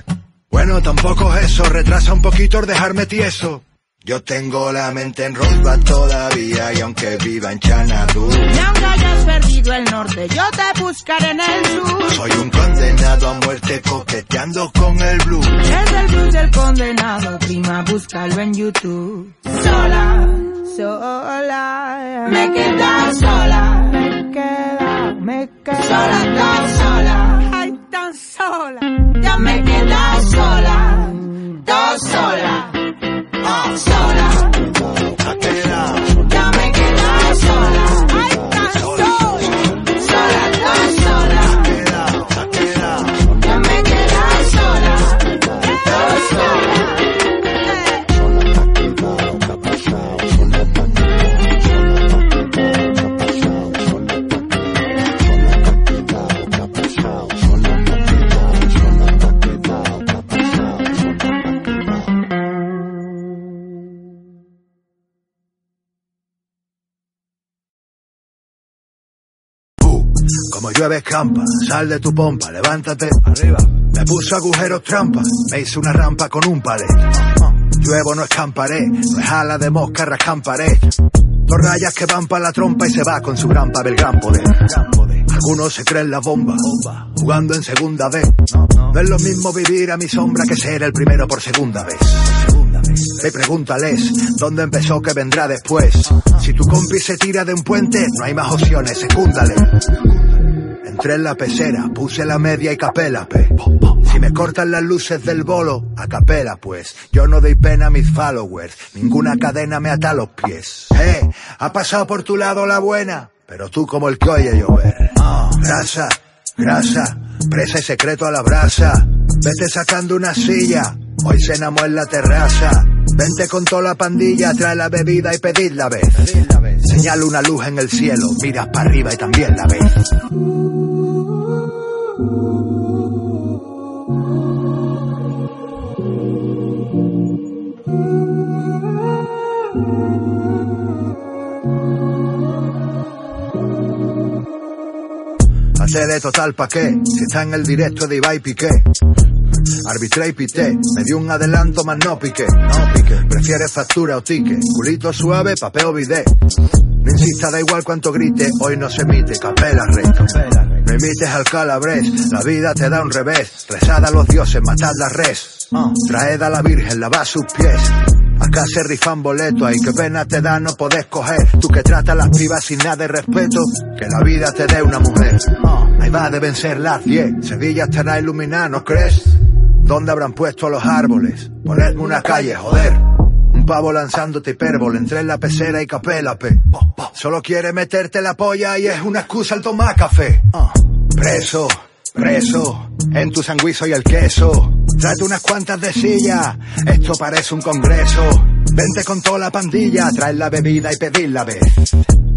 Bueno, tampoco es eso, retrasa un poquito el dejarme tieso. Yo tengo la mente en Rosbach todavía y aunque viva en Xanadu, Y aunque hayas perdido el norte, yo te buscaré en el sur. soy un condenado a muerte coqueteando con el blue. Es el blues del condenado, prima, búscalo en YouTube. Sola, sola, me he quedado sola. Me he quedado, me he quedado sola, tan sola. Ay, tan sola. Ya me he quedado sola, tan sola. Ah, sola, Ha llueve escampa, sal de tu pompa, levántate arriba. Me puso agujeros trampa, me hice una rampa con un palet. Lluevo no escamparé, no es ala de mosca rascamparé. Dos rayas que van para la trompa y se va con su gran el gran poder. Algunos se creen la bomba, jugando en segunda vez. No es lo mismo vivir a mi sombra que ser el primero por segunda vez. Ve pregúntales dónde empezó que vendrá después. Si tu compi se tira de un puente, no hay más opciones, secúndale. Entré en la pecera, puse la media y capela, pe. Si me cortan las luces del bolo, a capela, pues. Yo no doy pena a mis followers, ninguna cadena me ata los pies. Eh, ha pasado por tu lado la buena, pero tú como el que oye llover. Grasa, grasa, presa y secreto a la brasa. Vete sacando una silla, hoy cenamos en la terraza. Vente con toda la pandilla, trae la bebida y pedid la vez. Señalo una luz en el cielo, miras para arriba y también la ves. Hace de total pa' qué, si está en el directo de Ibai Piqué. Arbitré y pité, me dio un adelanto más no piqué, no piqué. Prefieres factura o ticket, culito suave, papel o bidet. No insista, da igual cuánto grite, hoy no se emite, capela rey. No imites al calabres, la vida te da un revés. Rezad a los dioses, matad la res. Traed a la virgen, lavad sus pies. Acá se rifan boletos, ay qué pena te da, no podés coger. Tú que tratas las pibas sin nada de respeto, que la vida te dé una mujer. Ahí va, deben ser las 10, Sevilla estará iluminada, ¿no crees? ¿Dónde habrán puesto los árboles? Ponedme una calle, joder. Un pavo lanzándote hipérbole entre la pecera y capela, pe. Solo quiere meterte la polla y es una excusa el tomar café. Preso, preso, en tu sanguizo y el queso. Tráete unas cuantas de silla, esto parece un congreso. Vente con toda la pandilla, trae la bebida y pedir la vez.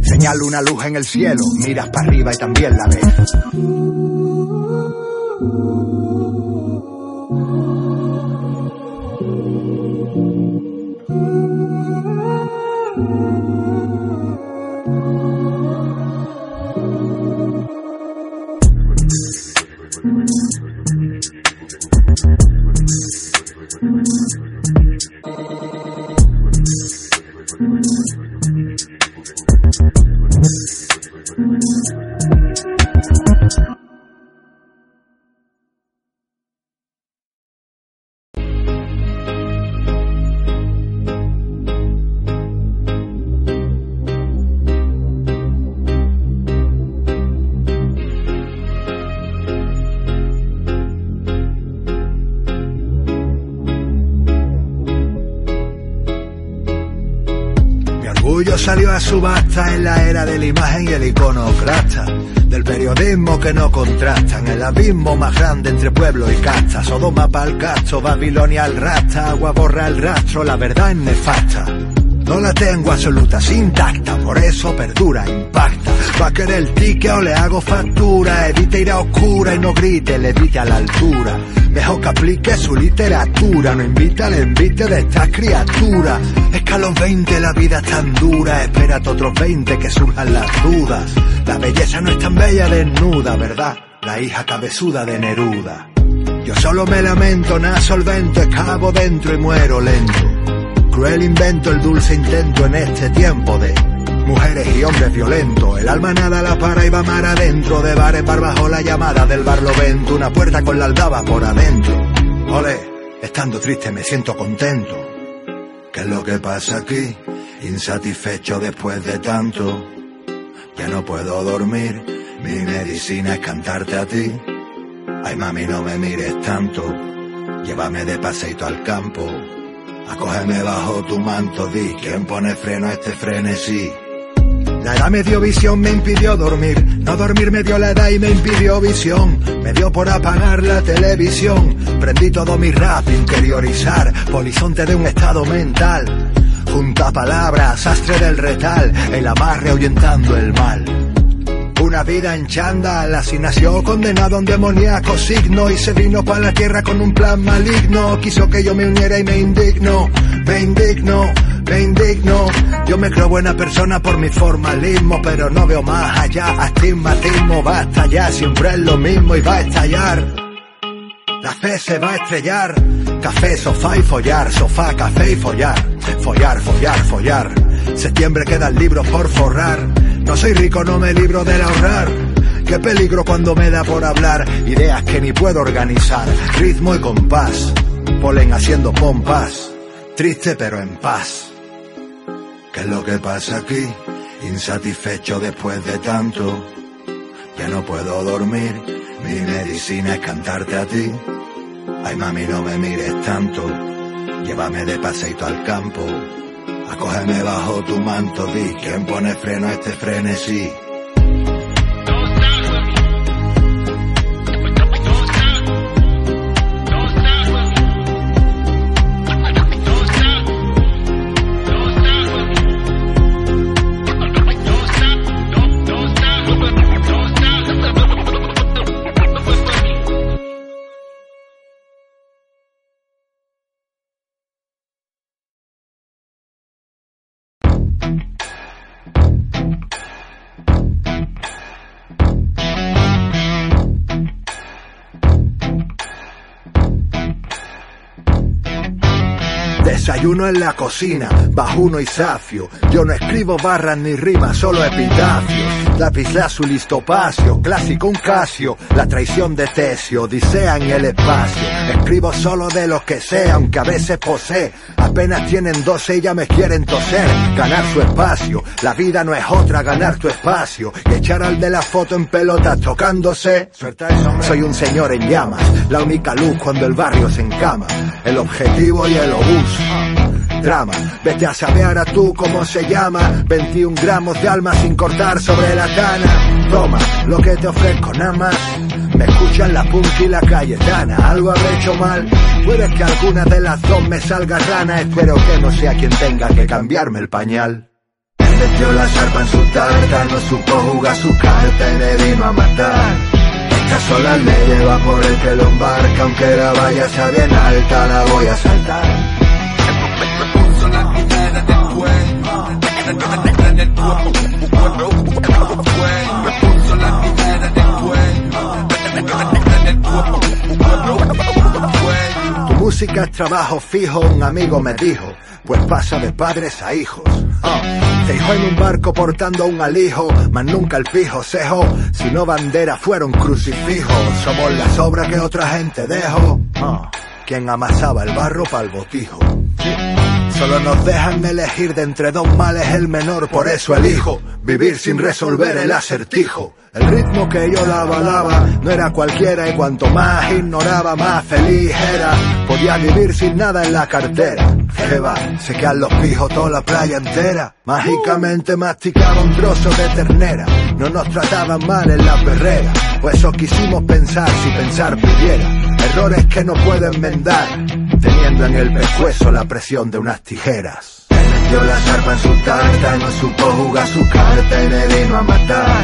Señalo una luz en el cielo, miras para arriba y también la ves. Subasta en la era de la imagen y el iconoclasta. Del periodismo que no contrastan, el abismo más grande entre pueblo y casta. Sodoma pa'l casto, Babilonia al rasta, agua borra el rastro, la verdad es nefasta. No la tengo absoluta, es intacta, por eso perdura, impacta. Va a querer el ticket o le hago factura, evite ir a oscura y no grite, le evite a la altura. Mejor que aplique su literatura, no invita al envite de estas criaturas. Es que a los 20 la vida es tan dura, espérate otros 20 que surjan las dudas. La belleza no es tan bella desnuda, ¿verdad? La hija cabezuda de Neruda. Yo solo me lamento, nada solvento, escavo dentro y muero lento. Cruel invento, el dulce intento en este tiempo de mujeres y hombres violentos. El alma nada la para y va mar adentro. De bares bar bajo la llamada del barlovento. Una puerta con la aldaba por adentro. Ole, estando triste me siento contento. ¿Qué es lo que pasa aquí? Insatisfecho después de tanto. Ya no puedo dormir. Mi medicina es cantarte a ti. Ay mami, no me mires tanto. Llévame de paseito al campo. Acógeme bajo tu manto, di quién pone freno a este frenesí. La edad me dio visión, me impidió dormir. No dormir me dio la edad y me impidió visión. Me dio por apagar la televisión. Prendí todo mi rap, interiorizar. Polizonte de un estado mental. Junta palabras, sastre del retal. El amarre ahuyentando el mal. Una vida en chándal, así nació condenado a un demoníaco signo y se vino para la tierra con un plan maligno. Quiso que yo me uniera y me indigno, me indigno. me indigno. Yo me creo buena persona por mi formalismo, pero no veo más allá. Astigmatismo, basta ya, siempre es lo mismo y va a estallar. La fe se va a estrellar. Café, sofá y follar, sofá, café y follar. Follar, follar, follar. Septiembre quedan libros por forrar. No soy rico, no me libro del ahorrar. Qué peligro cuando me da por hablar. Ideas que ni puedo organizar. Ritmo y compás. Polen haciendo pompas. Triste pero en paz. ¿Qué es lo que pasa aquí? Insatisfecho después de tanto. Ya no puedo dormir. Mi medicina es cantarte a ti. Ay mami, no me mires tanto. Llévame de paseito al campo. Acógeme bajo tu manto, di. ¿Quién pone freno a este frenesí? Desayuno en la cocina, bajuno y safio. Yo no escribo barras ni rimas, solo epitafios. Y topacio, clásico un casio. La traición de Tesio, odisea en el espacio. Escribo solo de lo que sea, aunque a veces posee. Apenas tienen 12 y ya me quieren toser. Ganar su espacio, la vida no es otra, ganar tu espacio. Y echar al de la foto en pelotas tocándose. Soy un señor en llamas, la única luz cuando el barrio se encama. El objetivo y el obús. Drama, vete a saber a tú cómo se llama. 21 gramos de alma sin cortar sobre la cana. Toma, lo que te ofrezco nada más. Me escuchan la punk y la Cayetana Algo habré hecho mal. Puede que alguna de las dos me salga rana. Espero que no sea quien tenga que cambiarme el pañal. Metió la zarpa en su tarta No supo jugar su carta y me vino a matar. Esta sola le lleva por el que lo embarca Aunque la valla sea bien alta la voy a saltar Tu música es trabajo fijo, un amigo me dijo, pues pasa de padres a hijos. Ah, se en un barco portando un alijo, mas nunca el fijo cejo, sino bandera fueron crucifijos. Somos la sobra que otra gente dejó. Ah, quien amasaba el barro para el botijo. Solo nos dejan elegir de entre dos males el menor, por eso elijo vivir sin resolver el acertijo. El ritmo que yo la avalaba no era cualquiera y cuanto más ignoraba más feliz era. Podía vivir sin nada en la cartera. Que va, se quedan los pijos toda la playa entera. Mágicamente masticaba un trozo de ternera. No nos trataban mal en la perrera. Pues eso quisimos pensar si pensar pudiera. Errores que no puedo enmendar. Teniendo en el pescuezo la presión de unas tijeras. Metió la en su tarta, no supo jugar su carta y me vino a matar.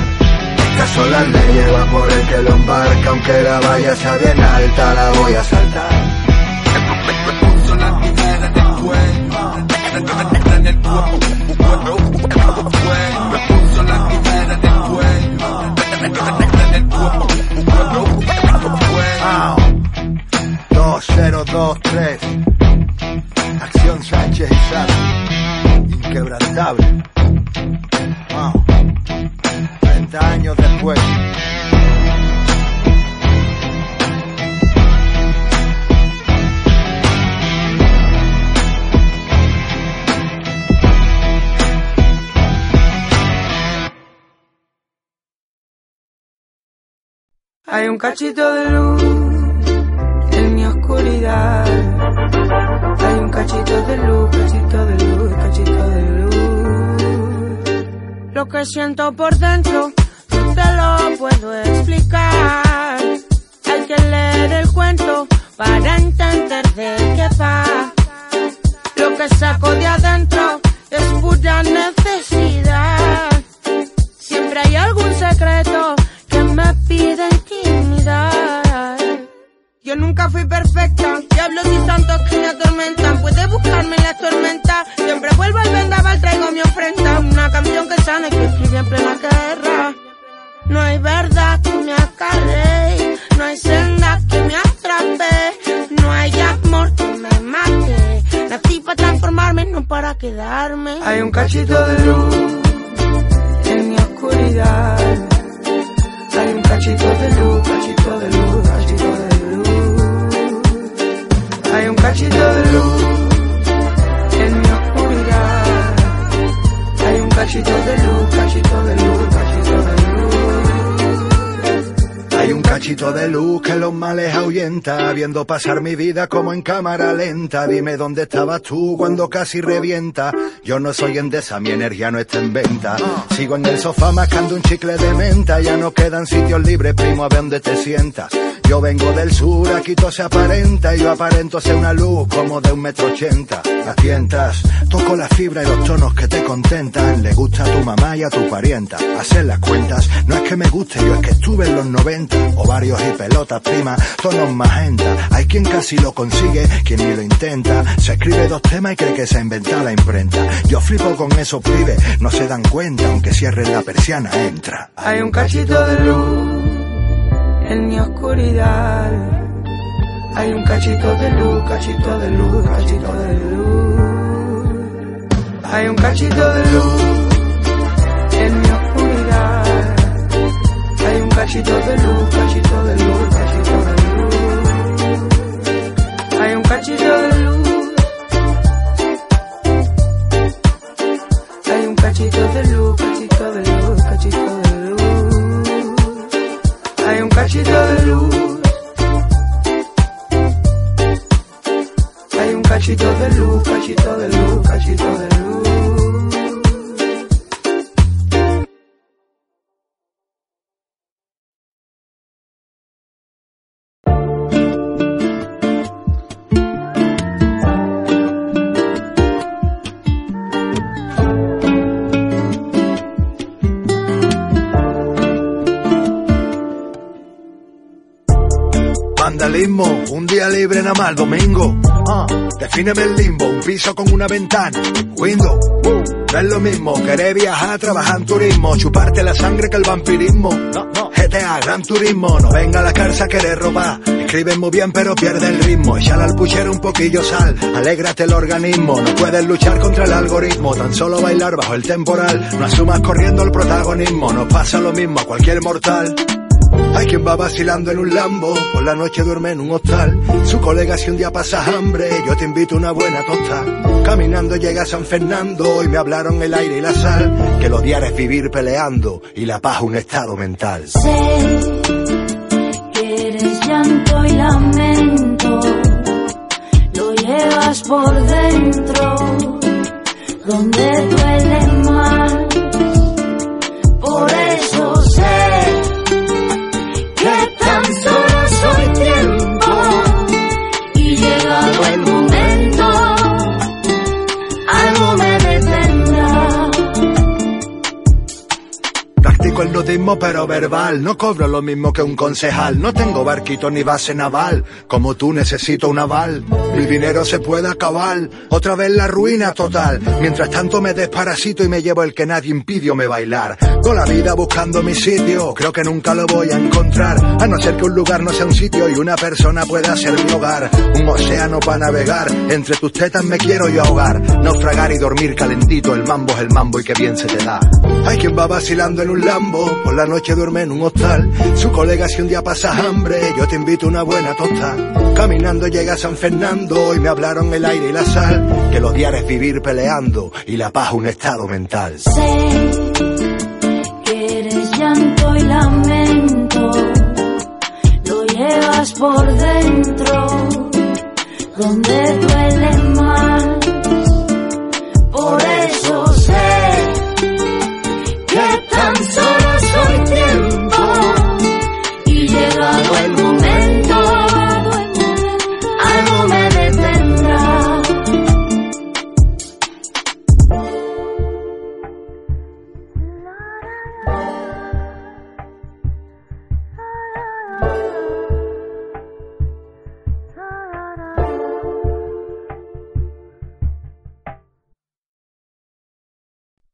Esta sola le lleva por el que lo embarca, aunque la valla sea bien alta, la voy a saltar. Ah, 2023 Acción Sánchez y Sara Inquebrantable. Wow. 30 años después. Hay un cachito de luz Hay un cachito de luz, cachito de luz, cachito de luz. Lo que siento por dentro no te lo puedo explicar. Hay que leer el cuento para entender de qué va. Lo que saco de adentro es pura necesidad. Siempre hay algún secreto que me pide intimidad. Yo nunca fui perfecta, diablos y santos que me atormentan. Puedes buscarme en la tormenta, siempre vuelvo al vendaval, traigo mi ofrenda. Una canción que sana que escribí en plena guerra. No hay verdad que me acarre, no hay senda que me atrape, no hay amor que me mate. Nací para transformarme, no para quedarme. Hay un cachito de luz en mi oscuridad. Hay un cachito de luz, cachito de luz, cachito de luz. Hay un cachito de luz en mi oscuridad. Hay un cachito de luz, cachito de luz, cachito de luz. Hay un cachito de luz que los males ahuyenta, viendo pasar mi vida como en cámara lenta. Dime dónde estabas tú cuando casi revienta. Yo no soy endesa, mi energía no está en venta. Sigo en el sofá mascando un chicle de menta, ya no quedan sitios libres, primo, a ver dónde te sientas. Yo vengo del sur, aquí todo se aparenta y yo aparento ser una luz como de un metro ochenta. Las tientas, toco la fibra y los tonos que te contentan. Le gusta a tu mamá y a tu parienta. Hacer las cuentas, no es que me guste, yo es que estuve en los 90. Ovarios y pelotas, prima, tonos magenta. Hay quien casi lo consigue, quien ni lo intenta. Se escribe dos temas y cree que se ha inventado la imprenta. Yo flipo con esos pibes, no se dan cuenta, aunque cierren la persiana, entra. Hay un cachito de luz en mi oscuridad. Hay un cachito de luz, cachito de luz, cachito de luz. Hay un cachito de luz en mi oscuridad. Hay un cachito de luz, cachito de luz, cachito de luz. Hay un cachito de luz. Hay un cachito de luz, cachito de luz, cachito de luz. Hay un cachito de luz, cachito de luz, cachito de luz. Libre nada más domingo. Ah, defíneme el limbo, un piso con una ventana. Window, uh, no es lo mismo. Querer viajar, trabajar en turismo, chuparte la sangre que el vampirismo. No, no. GTA, Gran Turismo, no venga a la cárcel a querer robar. Escribe muy bien pero pierde el ritmo. Echale al puchero un poquillo sal, alégrate el organismo. No puedes luchar contra el algoritmo, tan solo bailar bajo el temporal. No asumas corriendo el protagonismo, nos pasa lo mismo a cualquier mortal. Hay quien va vacilando en un lambo, por la noche duerme en un hostal. Su colega si un día pasas hambre, yo te invito a una buena tosta. Caminando llega San Fernando y me hablaron el aire y la sal. Que lo odiar es vivir peleando y la paz un estado mental. Sé que eres llanto y lamento, lo llevas por dentro, donde duele más. Por El nudismo pero verbal, no cobro lo mismo que un concejal, no tengo barquito ni base naval, como tú necesito un aval, el dinero se puede acabar, otra vez la ruina total, mientras tanto me desparasito y me llevo el que nadie impidió me bailar, toda la vida buscando mi sitio, creo que nunca lo voy a encontrar, a no ser que un lugar no sea un sitio y una persona pueda ser mi hogar, un océano para navegar, entre tus tetas me quiero yo ahogar, naufragar y dormir calentito, el mambo es el mambo y que bien se te da. Hay quien va vacilando en un lambo, por la noche duerme en un hostal. Su colega si un día pasas hambre, yo te invito una buena tosta. Caminando llega San Fernando y me hablaron el aire y la sal. Que lo odiar es vivir peleando y la paz un estado mental. Sé que eres llanto y lamento, lo llevas por dentro, donde duele más. Por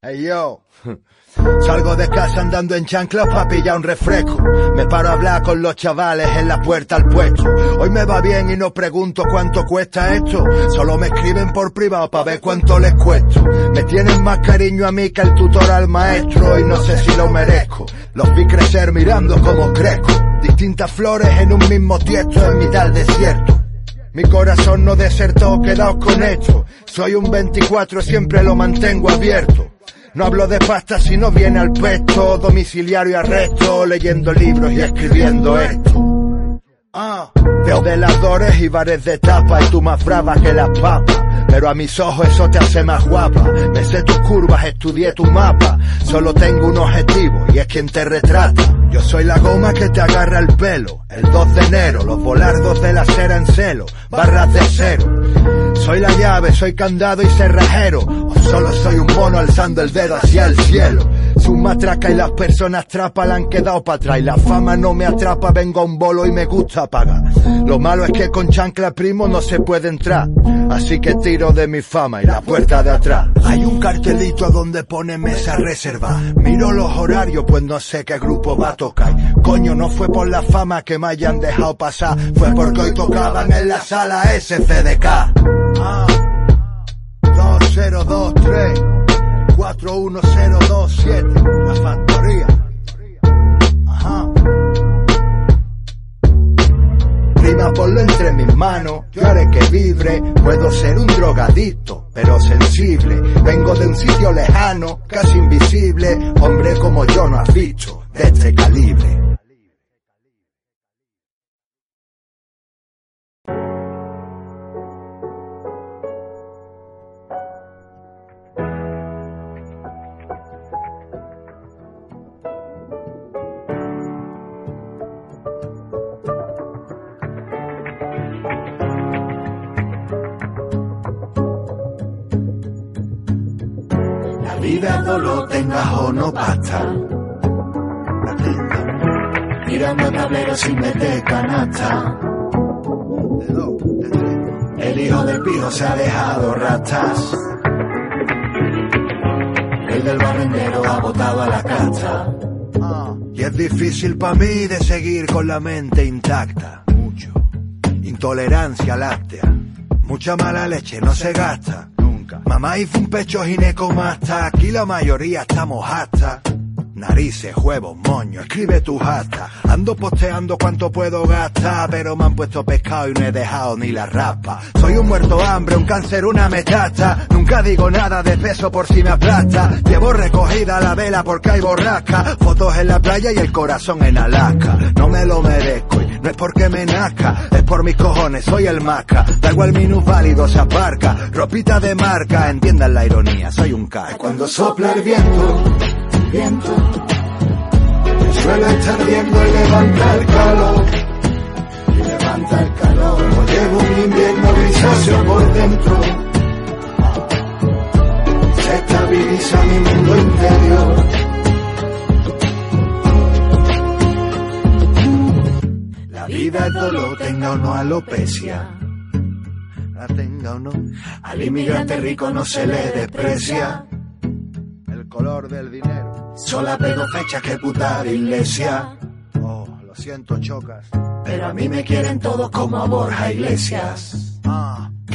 Hey yo. Salgo de casa andando en chanclas pa' pillar un refresco. Me paro a hablar con los chavales en la puerta al puesto. Hoy me va bien y no pregunto cuánto cuesta esto. Solo me escriben por privado pa' ver cuánto les cuesto. Me tienen más cariño a mí que el tutor al maestro y no sé si lo merezco. Los vi crecer mirando cómo crezco. Distintas flores en un mismo tiesto en mitad del desierto. Mi corazón no desertó, quedaos con esto. Soy un 24, siempre lo mantengo abierto. No hablo de pasta si no viene al pesto, domiciliario y arresto, leyendo libros y escribiendo esto. Ah, veo deladores y bares de tapa y tú más brava que las papas. Pero a mis ojos eso te hace más guapa. Me sé tus curvas, estudié tu mapa. Solo tengo un objetivo y es quien te retrata. Yo soy la goma que te agarra el pelo. El 2 de enero, los volardos de la cera en celo. Barras de cero. Soy la llave, soy candado y cerrajero. O solo soy un mono alzando el dedo hacia el cielo. Su matraca y las personas trapas la han quedado para atrás. Y la fama no me atrapa, vengo a un bolo y me gusta pagar. Lo malo es que con chancla primo no se puede entrar. Así que tiro de mi fama y la puerta de atrás. Hay un cartelito donde pone mesa reserva. Miro los horarios, pues no sé qué grupo va a tocar. Coño, no fue por la fama que me hayan dejado pasar. Fue porque hoy tocaban en la sala SCDK. Ah, 2023 41027 La factoría. Ajá. Prima ponlo entre mis manos. Yo haré que vibre. Puedo ser un drogadicto Pero sensible. Vengo de un sitio lejano Casi invisible. Hombre como yo no has visto De este calibre La vida dolor tengas o no tenga. Mirando tableros sin meter canasta. El hijo del pijo se ha dejado rastas. El del barrendero ha botado a la casta. Y es difícil para mí de seguir con la mente intacta. Mucho. Intolerancia láctea. Mucha mala leche no se gasta. Mamá hizo un pecho ginecomasta. Aquí la mayoría estamos hasta. Narices, huevos, moño, escribe tu hasta. Ando posteando cuánto puedo gastar, pero me han puesto pescado y no he dejado ni la raspa. Soy un muerto hambre, un cáncer, una metasta. Nunca digo nada de peso por si me aplasta. Llevo recogida la vela porque hay borrasca. Fotos en la playa y el corazón en Alaska. No me lo merezco y no es porque me nazca, es por mis cojones, soy el masca. Da igual minusválido se aparca. Ropita de marca, entiendan la ironía, soy un K. Cuando sopla el viento, viento. Suelo está ardiendo y levanta el calor. Y levanta el calor. No llevo un invierno grisáceo por dentro. Se estabiliza mi mundo interior. La vida es dolor, tenga o no alopecia. La tenga o no. Al inmigrante rico no se le desprecia. El color del dinero. Sola pego fechas que putar iglesia. Oh, lo siento, chocas. Pero a mí me quieren todos como a Borja Iglesias.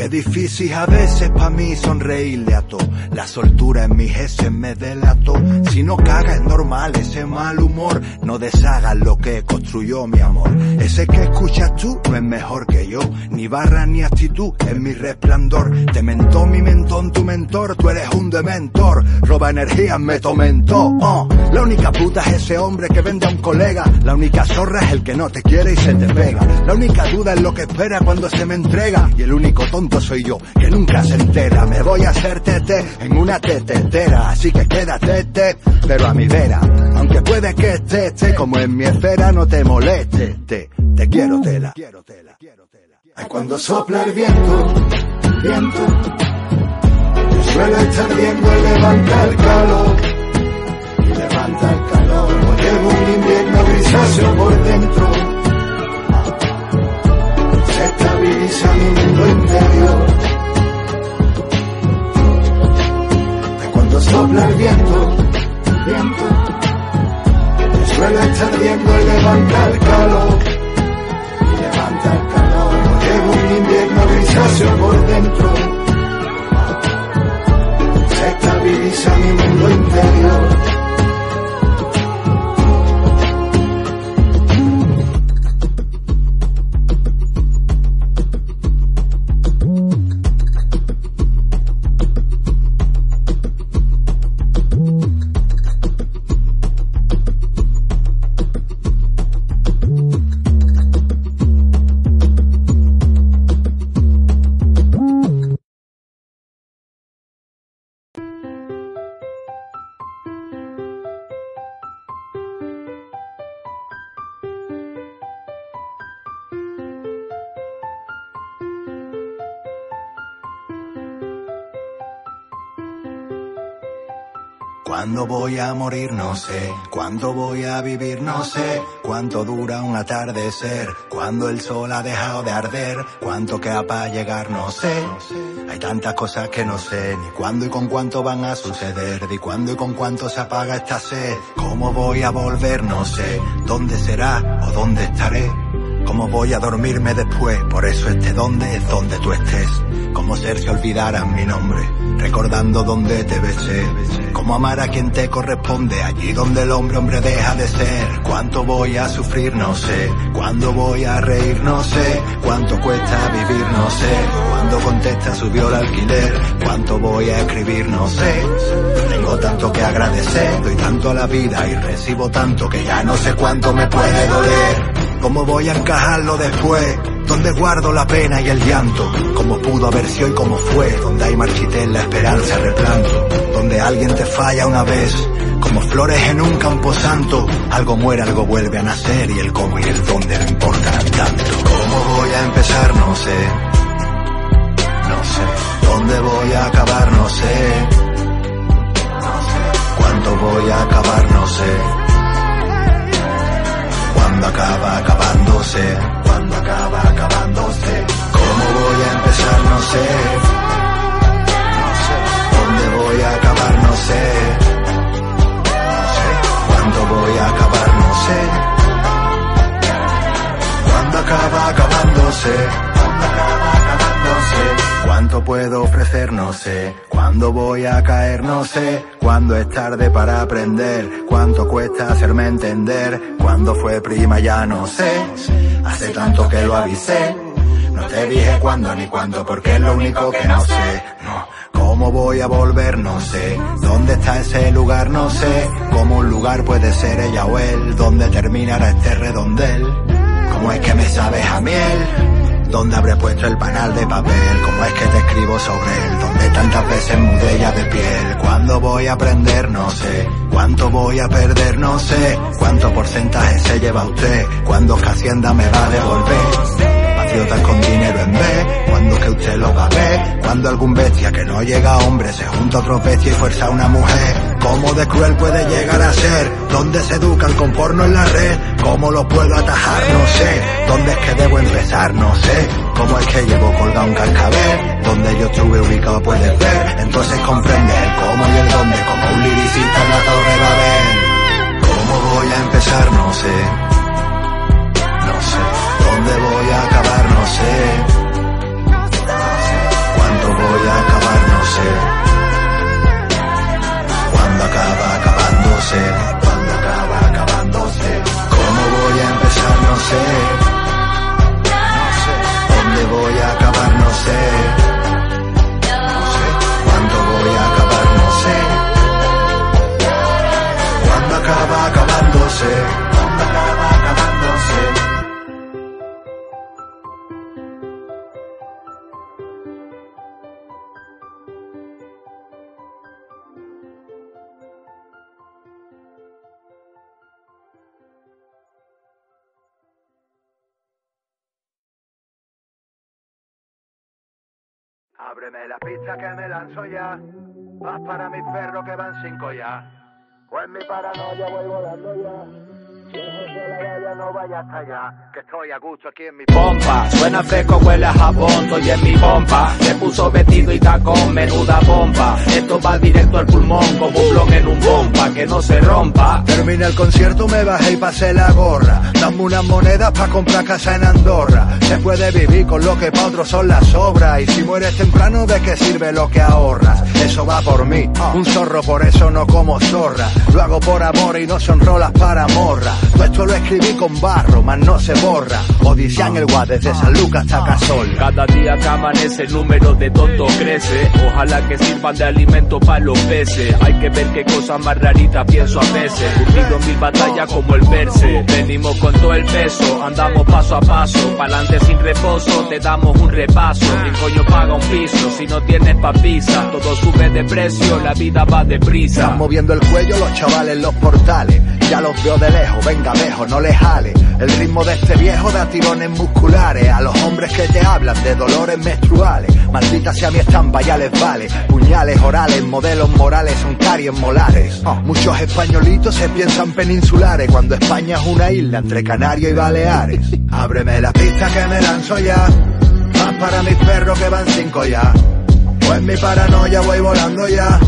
Qué difícil a veces pa' mí sonreírle a todo. La soltura en mis heces me delató. Si no caga es normal, ese mal humor. No deshagas lo que construyó mi amor. Ese que escuchas tú no es mejor que yo. Ni barra ni actitud es mi resplandor. Te mentó mi mentón, tu mentor. Tú eres un dementor. Roba energía, me tomentó. Oh, la única puta es ese hombre que vende a un colega. La única zorra es el que no te quiere y se te pega. La única duda es lo que espera cuando se me entrega. Y el único tonto soy yo, que nunca se entera. Me voy a hacer tete en una tetetera. Así que quédate, te, pero a mi vera. Aunque puede que esté, como en mi esfera, no te moleste. Te, te quiero tela. Ay, cuando sopla el viento, viento. El suelo está ardiendo y levanta el calor. Y levanta el calor. No llevo un invierno grisáceo por dentro. Estabiliza mi mundo interior. Ay, cuando sopla el viento, viento. El suelo está ardiendo y levanta el calor, y levanta el calor. Llevo un invierno grisáceo por dentro, se estabiliza mi mundo interior. ¿Cuándo voy a morir? No sé. ¿Cuándo voy a vivir? No sé. ¿Cuánto dura un atardecer? ¿Cuándo el sol ha dejado de arder? ¿Cuánto queda para llegar? No sé. Hay tantas cosas que no sé. Ni cuándo y con cuánto van a suceder. Ni cuándo y con cuánto se apaga esta sed. ¿Cómo voy a volver? No sé. ¿Dónde será o dónde estaré? ¿Cómo voy a dormirme después? Por eso este donde es donde tú estés. Como ser si olvidaran mi nombre, recordando donde te besé. Como amar a quien te corresponde, allí donde el hombre hombre deja de ser. ¿Cuánto voy a sufrir? No sé. ¿Cuándo voy a reír? No sé. ¿Cuánto cuesta vivir? No sé. ¿Cuándo contesta subió el alquiler? ¿Cuánto voy a escribir? No sé. Tengo tanto que agradecer, doy tanto a la vida y recibo tanto que ya no sé cuánto me puede doler. ¿Cómo voy a encajarlo después? ¿Dónde guardo la pena y el llanto? ¿Cómo pudo haber sido y cómo fue? Donde hay marchitel, la esperanza replanto. Donde alguien te falla una vez, como flores en un campo santo. Algo muere, algo vuelve a nacer y el cómo y el dónde no importan tanto. ¿Cómo voy a empezar? No sé. No sé. ¿Dónde voy a acabar? No sé. No sé. ¿Cuánto voy a acabar? No sé cuando acaba acabándose, cuando acaba acabándose. ¿Cómo voy a empezar? No sé. ¿Dónde voy a acabar? No sé. No sé. ¿Cuándo voy a acabar? No sé. ¿Cuándo acaba acabándose? ¿Cuánto puedo ofrecer? No sé. ¿Cuándo voy a caer? No sé. ¿Cuándo es tarde para aprender? ¿Cuánto cuesta hacerme entender? ¿Cuándo fue prima? Ya no sé. Hace tanto que lo avisé. No te dije cuándo ni cuándo porque es lo único que no sé. No. ¿Cómo voy a volver? No sé. ¿Dónde está ese lugar? No sé. ¿Cómo un lugar puede ser ella o él? ¿Dónde terminará este redondel? ¿Cómo es que me sabes a miel? ¿Dónde habré puesto el panal de papel? ¿Cómo es que te escribo sobre él? ¿Dónde tantas veces mudé ya de piel? ¿Cuándo voy a aprender? No sé. ¿Cuánto voy a perder? No sé. ¿Cuánto porcentaje se lleva usted? ¿Cuándo que Hacienda me va a devolver? Vaciotas con dinero en vez, cuando que usted lo va cuando algún bestia que no llega a hombre se junta a otro bestia y fuerza a una mujer. ¿Cómo de cruel puede llegar a ser? ¿Dónde se educan con porno en la red? ¿Cómo lo puedo atajar? No sé. ¿Dónde es que debo empezar? No sé. ¿Cómo es que llevo colgado un cascabel? Donde yo estuve ubicado puedes ver. Entonces comprende el cómo y el dónde, como un liricista en la torre Babel. ¿Cómo voy a empezar? No sé. No sé. ¿Dónde voy a acabar? ¿Cuándo acaba acabándose? ¿Cuándo acaba acabándose? ¿Cómo voy a empezar? No sé. No sé. ¿Dónde voy a acabar? No sé. No sé. Ábreme la pista que me lanzo ya. Vas para mis perros que van cinco ya. Pues mi paranoia voy volando ya. No allá, que estoy a gusto aquí en mi pompa. Suena fresco, huele a jabón, estoy en mi pompa. Se puso vestido y tacón, menuda pompa. Esto va directo al pulmón, como un blog en un bomba, que no se rompa. Termina el concierto, me bajé y pasé la gorra. Dame unas monedas pa' comprar casa en Andorra. Se puede vivir con lo que pa' otros son las obras. Y si mueres temprano, ¿de qué sirve lo que ahorras? Eso va por mí, un zorro, por eso no como zorra. Lo hago por amor y no son rolas para morra. Todo esto lo escribí con barro, mas no se borra. Odisea en el Guad desde San Lucas hasta Casol. Cada día que amanece el número de tontos crece. Ojalá que sirvan de alimento para los peces. Hay que ver qué cosas más raritas pienso a veces. Curtido en mil batallas como el verse. Venimos con todo el peso, andamos paso a paso. Pa'lante sin reposo, te damos un repaso. Mi coño paga un piso si no tienes papisa. Todo sube de precio, la vida va deprisa. Están moviendo el cuello los chavales en los portales. Ya los veo de lejos, venga lejos, no les jale. El ritmo de este viejo da tirones musculares. A los hombres que te hablan de dolores menstruales. Maldita sea mi estampa, ya les vale. Puñales orales, modelos morales son caries molares. Oh, muchos españolitos se piensan peninsulares cuando España es una isla entre Canarias y Baleares. Ábreme la pista que me lanzo ya. Más para mis perros que van cinco ya. Pues mi paranoia voy volando ya.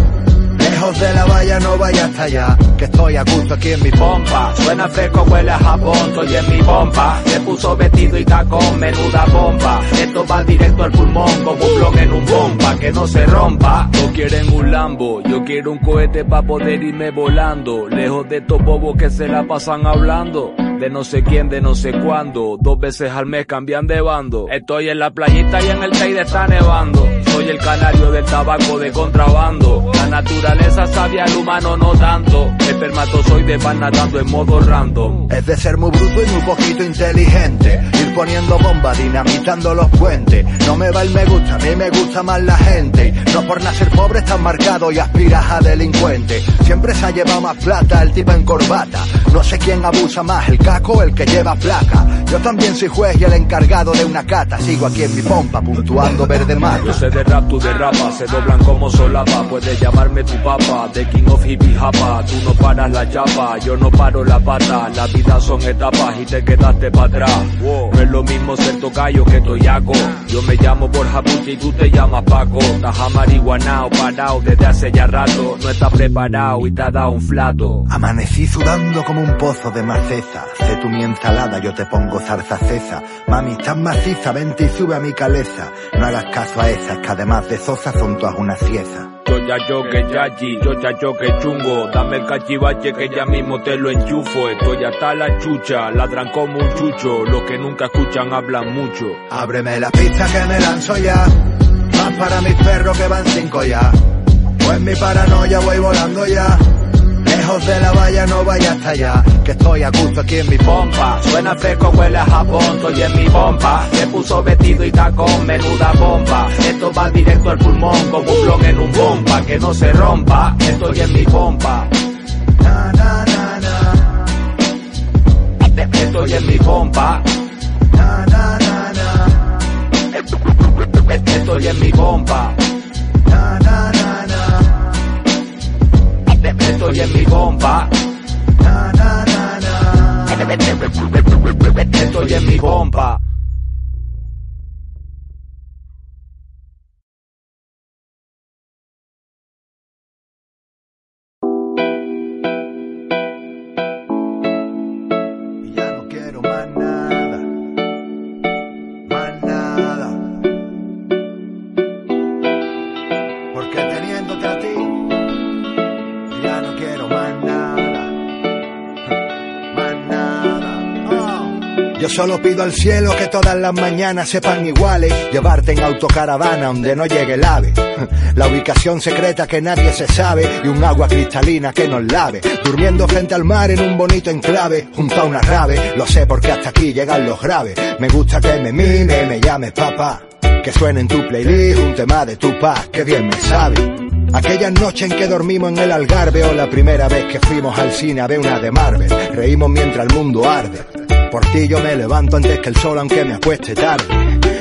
Lejos de la valla, no vaya hasta allá. Que estoy a gusto aquí en mi pompa. Suena fresco, huele a Japón, estoy en mi pompa. Se puso vestido y tacón, menuda pompa. Esto va directo al pulmón, como un blog en un bomba, que no se rompa. No quieren un Lambo, yo quiero un cohete pa' poder irme volando. Lejos de estos bobos que se la pasan hablando. De no sé quién, de no sé cuándo. Dos veces al mes cambian de bando. Estoy en la playita y en el Teide está nevando. Soy el canario del tabaco de contrabando. La naturaleza sabia, el humano no tanto. Espermatozoides van nadando en modo random. Es de ser muy bruto y muy poquito inteligente. Ir poniendo bombas, dinamitando los puentes. No me va el me gusta, a mí me gusta más la gente. No por nacer pobre estás marcado y aspiras a delincuente. Siempre se ha llevado más plata el tipo en corbata. No sé quién abusa más, el caco o el que lleva placa. Yo también soy juez y el encargado de una cata. Sigo aquí en mi pompa, puntuando verde mar. Yo sé de rap, tú de rapa, se doblan como solapa. Puedes llamarme tu papa, de King of Hippie Japa. Tú no paras la chapa, yo no paro la pata. La vida son etapas y te quedaste para atrás. No es lo mismo ser tocayo que toyaco. Yo me llamo Borja Puche y tú te llamas Paco. Estás marihuanao, parado desde hace ya rato. No estás preparado y te ha dado un flato. Amanecí sudando como un pozo de maceza. Sé tu mi ensalada, yo te pongo zarza cesa. Mami, estás maciza, vente y sube a mi caleza. No hagas caso a esas, que además de zozas son todas una cieza. Yo ya yo que yachi, yo ya yo que chungo. Dame el cachivache que ya mismo te lo enchufo. Estoy hasta la chucha, ladran como un chucho. Los que nunca escuchan hablan mucho. Ábreme la pista que me lanzo ya. Más para mis perros que van cinco ya. Pues mi paranoia voy volando ya. Lejos de la valla, no vaya hasta allá. Que estoy a gusto aquí en mi pompa. Suena fresco, huele a Japón, estoy en mi pompa. Se puso vestido y tacón, menuda bomba. Esto va directo al pulmón, como un blog en un bomba. Que no se rompa, estoy en mi pompa. Na, na, na, na. Estoy en mi pompa. Na, na, na, na. Estoy en mi pompa. Estoy en mi na. Estoy en mi pompa. Solo pido al cielo que todas las mañanas sepan iguales. Llevarte en autocaravana donde no llegue el ave. (laughs) La ubicación secreta que nadie se sabe y un agua cristalina que nos lave. Durmiendo frente al mar en un bonito enclave, junto a una rave. Lo sé porque hasta aquí llegan los graves. Me gusta que me mime, me llames papá. Que suene en tu playlist un tema de tu paz, que bien me sabe. Aquellas noches en que dormimos en el Algarve o la primera vez que fuimos al cine a ver una de Marvel. Reímos mientras el mundo arde. Por ti yo me levanto antes que el sol aunque me acueste tarde.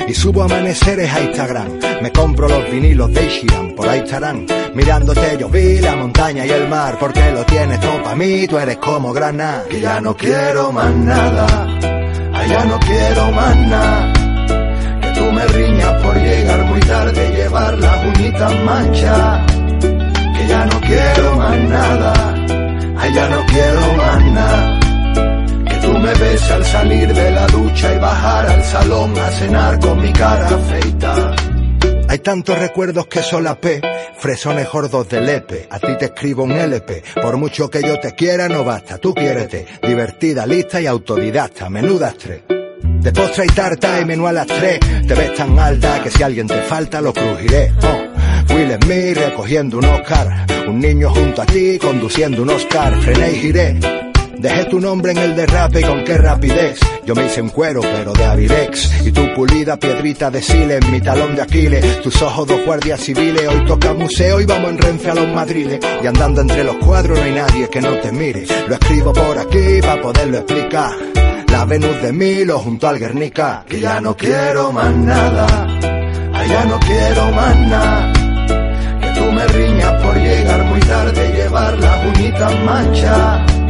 Y subo amaneceres a Instagram. Me compro los vinilos de Ishiran, por ahí estarán. Mirándote yo vi la montaña y el mar, porque lo tienes todo para mí, tú eres como grana. Y ya no quiero más nada, allá no quiero más nada. Que tú me riñas por llegar muy tarde y llevar las uñitas mancha. Que ya no quiero más nada, allá no quiero más nada. Tú me ves al salir de la ducha y bajar al salón a cenar con mi cara feita. Hay tantos recuerdos que solapé, fresones gordos de lepe. A ti te escribo un LP, por mucho que yo te quiera no basta. Tú quiérete, divertida, lista y autodidacta, menudas tres. De postre y tarta y menú a las tres, te ves tan alta que si alguien te falta lo crujiré. Oh. Will Smith recogiendo un Oscar, un niño junto a ti conduciendo un Oscar, frené y giré. Dejé tu nombre en el derrape y con qué rapidez. Yo me hice un cuero, pero de Avirex. Y tu pulida piedrita de Sile en mi talón de Aquiles. Tus ojos dos guardias civiles. Hoy toca museo y vamos en Renfe a los madriles. Y andando entre los cuadros no hay nadie que no te mire. Lo escribo por aquí para poderlo explicar. La Venus de Milo junto al Guernica. Que ya no quiero más nada, allá no quiero más nada. Que tú me riñas por llegar muy tarde y llevar las uñitas mancha.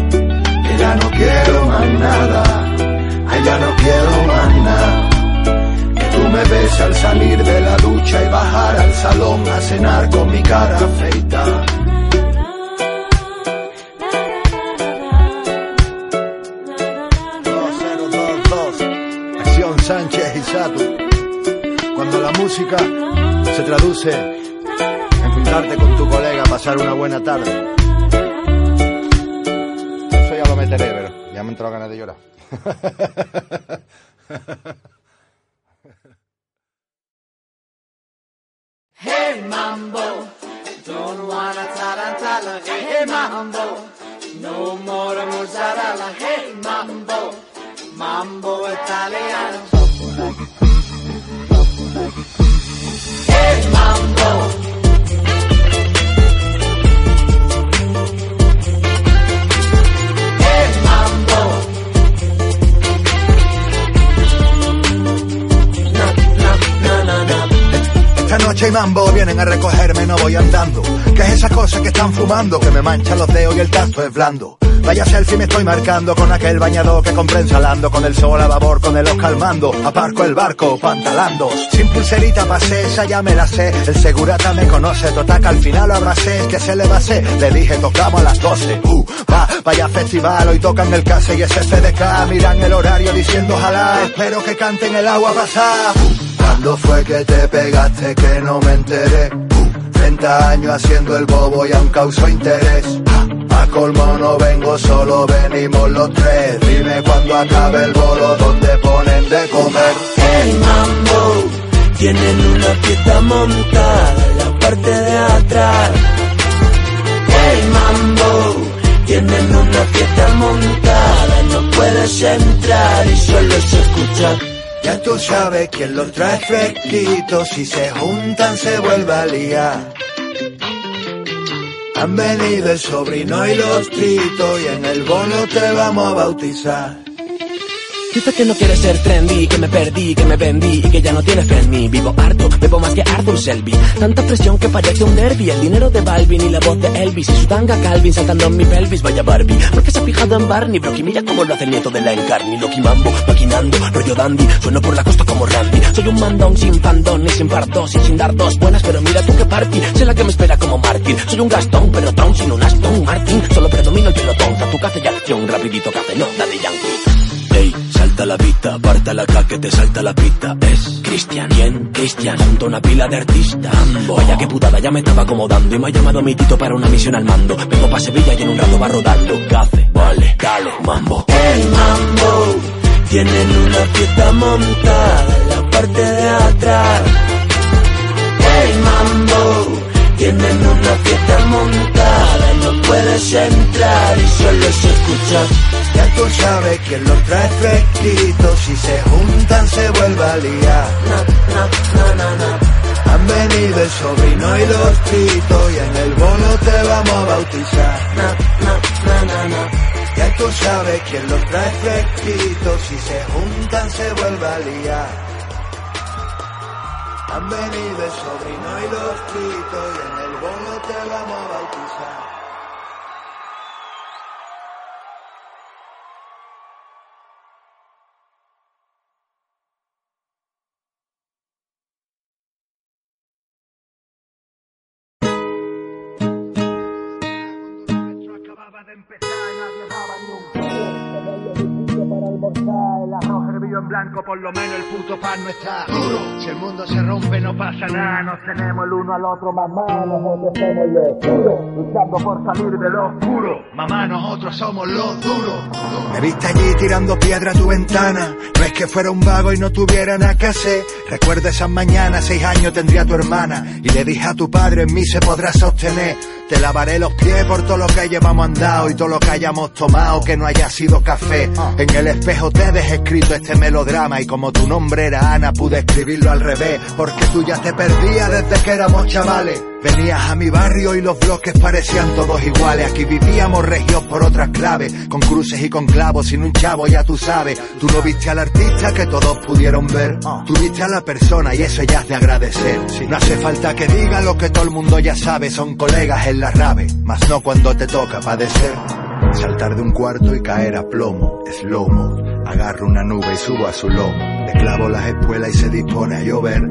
Ya no quiero más nada, allá no quiero más nada. Que tú me ves al salir de la ducha y bajar al salón a cenar con mi cara feita. Acción Sánchez y Sato. Cuando la música se traduce en juntarte con tu colega a pasar una buena tarde. Meteré, pero ya me entró ganas de llorar. Hey mambo, don't wanna tarantala. Hey mambo, no more mozzarella. Hey mambo, mambo italiano. Esta noche hay mambo, vienen a recogerme, no voy andando. ¿Qué es esa cosa que están fumando? Que me manchan los dedos y el tacto es blando. Vaya selfie me estoy marcando con aquel bañador que compré ensalando, con el sol a babor, con el os calmando. Aparco el barco, pantalando. Sin pulserita pasé, esa ya me la sé. El segurata me conoce, total que al final lo abracé, que se le va a hacer. Le dije, tocamos a las 12. Uh, va, vaya festival, hoy tocan el case y ese CDK. Miran el horario diciendo ojalá, espero que canten el agua pasada. ¿Cuándo fue que te pegaste que no me enteré? 30 años haciendo el bobo y aún causó interés. A colmo no vengo solo, venimos los tres. Dime cuando acabe el bolo, donde ponen de comer. Hey mambo, tienen una fiesta montada en la parte de atrás. Hey mambo, tienen una fiesta montada, no puedes entrar y solo se escucha. Ya tú sabes quién los trae fresquitos, si se juntan se vuelve a liar. Han venido el sobrino y los tritos y en el bolo te vamos a bautizar. Dices que no quieres ser trendy, que me perdí, que me vendí y que ya no tienes fe en mí. Vivo harto, bebo más que Arthur Selby. Tanta presión que parece un derby. El dinero de Balvin y la voz de Elvis. Y su tanga Calvin saltando en mi pelvis. Vaya Barbie, porque se ha fijado en Barney. Brocky, mira cómo lo hace el nieto de la Encarni. Loki Mambo, maquinando, rollo dandy. Sueno por la costa como Randy. Soy un mandón sin pandón, ni sin pardos y sin dar dos buenas. Pero mira tú que party, sé la que me espera como mártir. Soy un Gastón, pero Tom sin un Aston Martin. Solo predomino el pelotón, tu y acción. Rapidito café, no, de Yankee. Ey, salta la vista, aparta la ca que te salta la pista. Es Cristian, ¿quién? Cristian, junto a una pila de artistas. Vaya que putada, ya me estaba acomodando y me ha llamado mi tito para una misión al mando. Vengo pa' Sevilla y en un rato va rodando. Café, vale, dale, mambo. Hey, mambo, tienen una fiesta montada en la parte de atrás. Hey, mambo, tienen una fiesta montada, no puedes entrar y solo se escucha. Ya tú sabes quién los trae fresquitos, si se juntan se vuelve a liar. Han venido el sobrino y los tritos y en el bolo te vamos a bautizar. Ya tú sabes quién los trae fresquitos, si se juntan se vuelve a liar. Han venido el sobrino y los pitos y en el bolo te vamos a blanco, por lo menos el puto pan no está duro. Si el mundo se rompe, no pasa nada. Nos tenemos el uno al otro, mamá. Nosotros somos los duros. Luchando por salir de lo oscuro. Mamá, nosotros somos los duros. Me viste allí tirando piedra a tu ventana. No es que fuera un vago y no tuviera nada que hacer. Recuerda esas mañanas, seis años tendría tu hermana. Y le dije a tu padre, en mí se podrá sostener. Te lavaré los pies por todo lo que llevamos andado y todo lo que hayamos tomado que no haya sido café. En el espejo te dejé escrito este melodrama y como tu nombre era Ana pude escribirlo al revés. Porque tú ya te perdías desde que éramos chavales. Venías a mi barrio y los bloques parecían todos iguales. Aquí vivíamos regios por otras claves, con cruces y con clavos, sin un chavo ya tú sabes. Tú no viste al artista que todos pudieron ver. Tú viste a la persona y eso ya es de agradecer. No hace falta que diga lo que todo el mundo ya sabe, son colegas en la rave, mas no cuando te toca padecer. Saltar de un cuarto y caer a plomo, slow-mo. Agarro una nube y subo a su lomo. Le clavo las espuelas y se dispone a llover.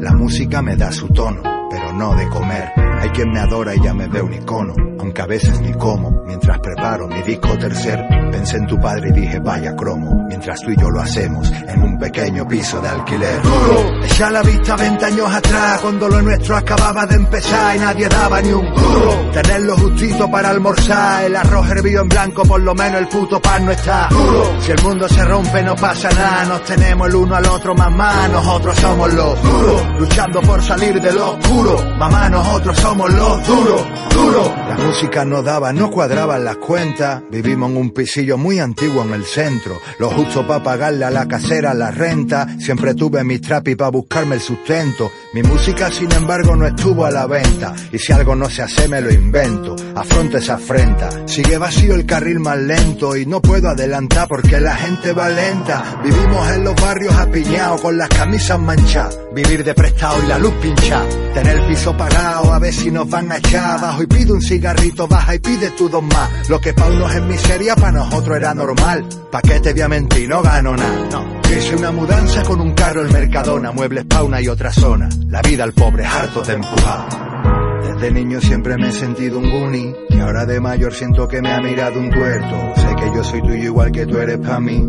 La música me da su tono, pero no de comer. Hay quien me adora y ya me ve un icono, aunque a veces ni como. Mientras preparo mi disco tercer, pensé en tu padre y dije vaya cromo. Mientras tú y yo lo hacemos en un pequeño piso de alquiler. Duro, echa la vista 20 años atrás, cuando lo nuestro acababa de empezar y nadie daba ni un duro. Tenerlo justito para almorzar, el arroz hervido en blanco, por lo menos el puto pan no está duro. Si el mundo se rompe no pasa nada, nos tenemos el uno al otro, mamá, nosotros somos los duros. Luchando por salir de lo oscuro, mamá, nosotros somos los duros, duros. La música no daba, no cuadraban las cuentas, vivimos en un pisillo muy antiguo en el centro, lo justo para pagarle a la casera la renta, siempre tuve mis trapis para buscarme el sustento, mi música sin embargo no estuvo a la venta, y si algo no se hace me lo invento, afronto esa afrenta, sigue vacío el carril más lento y no puedo adelantar porque la gente va lenta, vivimos en los barrios apiñados con las camisas manchadas, vivir de prestado y la luz pinchada, tener el piso pagado a ver si nos van a echar abajo y pide un cigarrito, baja y pide tú dos más, lo que pa' unos es miseria, pa' nosotros era normal, pa' que te voy a mentir, no gano nada, no. Hice una mudanza con un carro el Mercadona, muebles pa' una y otra zona, la vida al pobre es harto de empujar. Desde niño siempre me he sentido un guni y ahora de mayor siento que me ha mirado un tuerto. Sé que yo soy tuyo igual que tú eres pa' mí.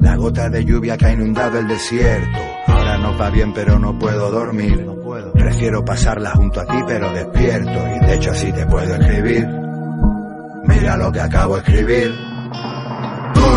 La gota de lluvia que ha inundado el desierto. No va bien pero no puedo dormir. Prefiero pasarla junto a ti pero despierto y de hecho así te puedo escribir. Mira lo que acabo de escribir.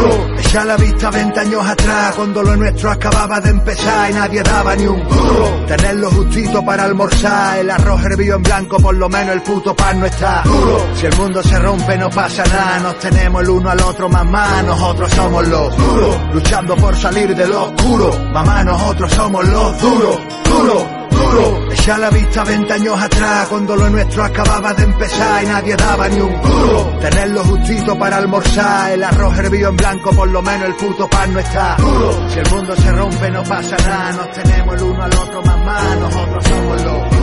Duro, la vista 20 años atrás cuando lo nuestro acababa de empezar y nadie daba ni un duro. Tenerlo justito para almorzar, el arroz hervido en blanco, por lo menos el puto pan no está duro. Si el mundo se rompe no pasa nada, nos tenemos el uno al otro, mamá, nosotros somos los duros. Luchando por salir de lo oscuro, mamá, nosotros somos los duros, duros. Duro, echa la vista 20 años atrás cuando lo nuestro acababa de empezar y nadie daba ni un duro. Tenerlo justito para almorzar, el arroz hervido en blanco, por lo menos el puto pan no está duro. Si el mundo se rompe no pasa nada, nos tenemos el uno al otro, mamá, nosotros somos los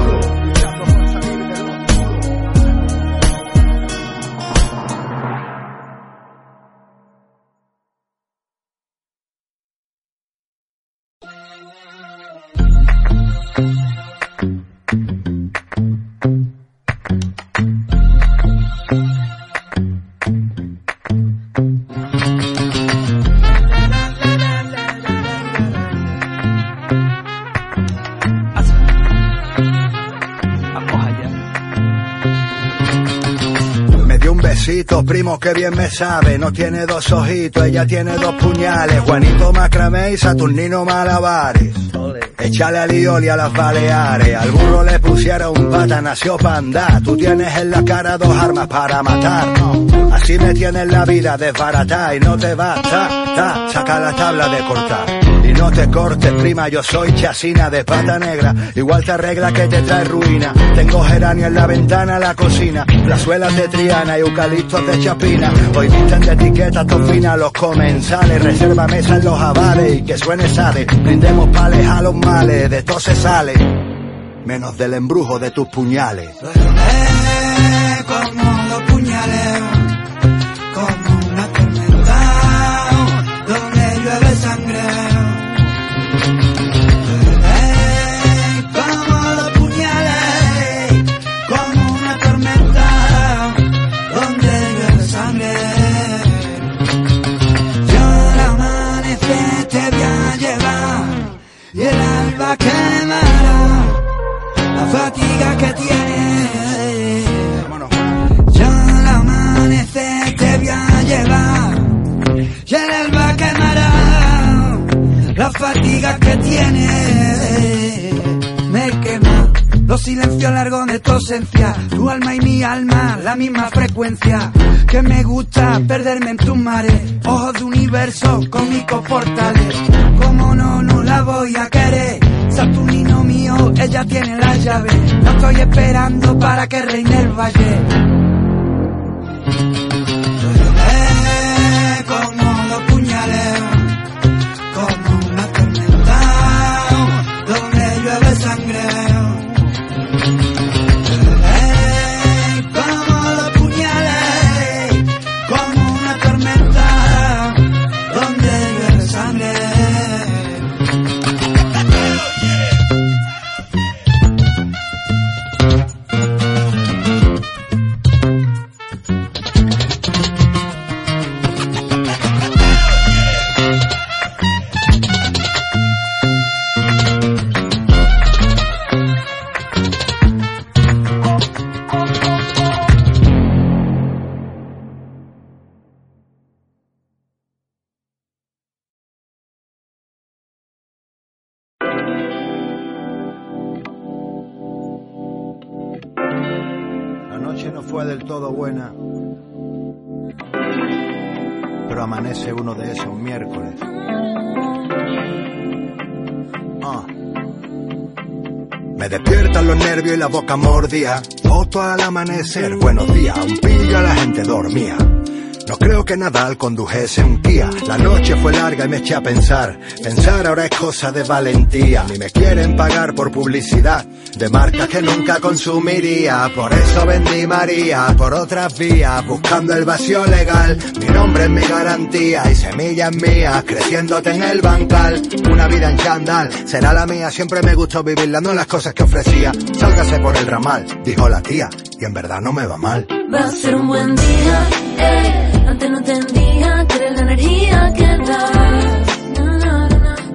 que bien me sabe. No tiene dos ojitos, ella tiene dos puñales. Juanito Macramé y Saturnino Malabares. Échale al Ioli a las Baleares. Al burro le pusiera un pata, nació pa' andar. Tú tienes en la cara dos armas para matar. Así me tienes la vida desbaratada y no te basta. Ta, saca la tabla de cortar. Y no te cortes, prima, yo soy chasina de pata negra. Igual te arregla que te trae ruina. Tengo geranio en la ventana, la cocina. Plazuelas de Triana y eucaliptos de Chapina. Hoy visten de etiqueta tofina los comensales. Reserva mesa en los avales y que suene sale. Brindemos pales a los males, de todo se sale. menos del embrujo de tus puñales, tu alma y mi alma, la misma frecuencia. Que me gusta perderme en tus mares, ojos de universo, cómicos portales. Como no, no la voy a querer. Saturnino mío, ella tiene la llave. No estoy esperando para que reine el valle. Foto al amanecer, buenos días, un pillo a la gente dormía. No creo que Nadal condujese un Kia. La noche fue larga y me eché a pensar. Pensar ahora es cosa de valentía. Ni me quieren pagar por publicidad de marcas que nunca consumiría. Por eso vendí María por otras vías, buscando el vacío legal. Mi nombre es mi garantía y semillas mías, creciéndote en el bancal. Una vida en chandal será la mía. Siempre me gustó vivirla, no las cosas que ofrecía. Sálgase por el ramal, dijo la tía, y en verdad no me va mal. Va a ser un buen día, eh. Antes no entendía que era la energía que das. Na,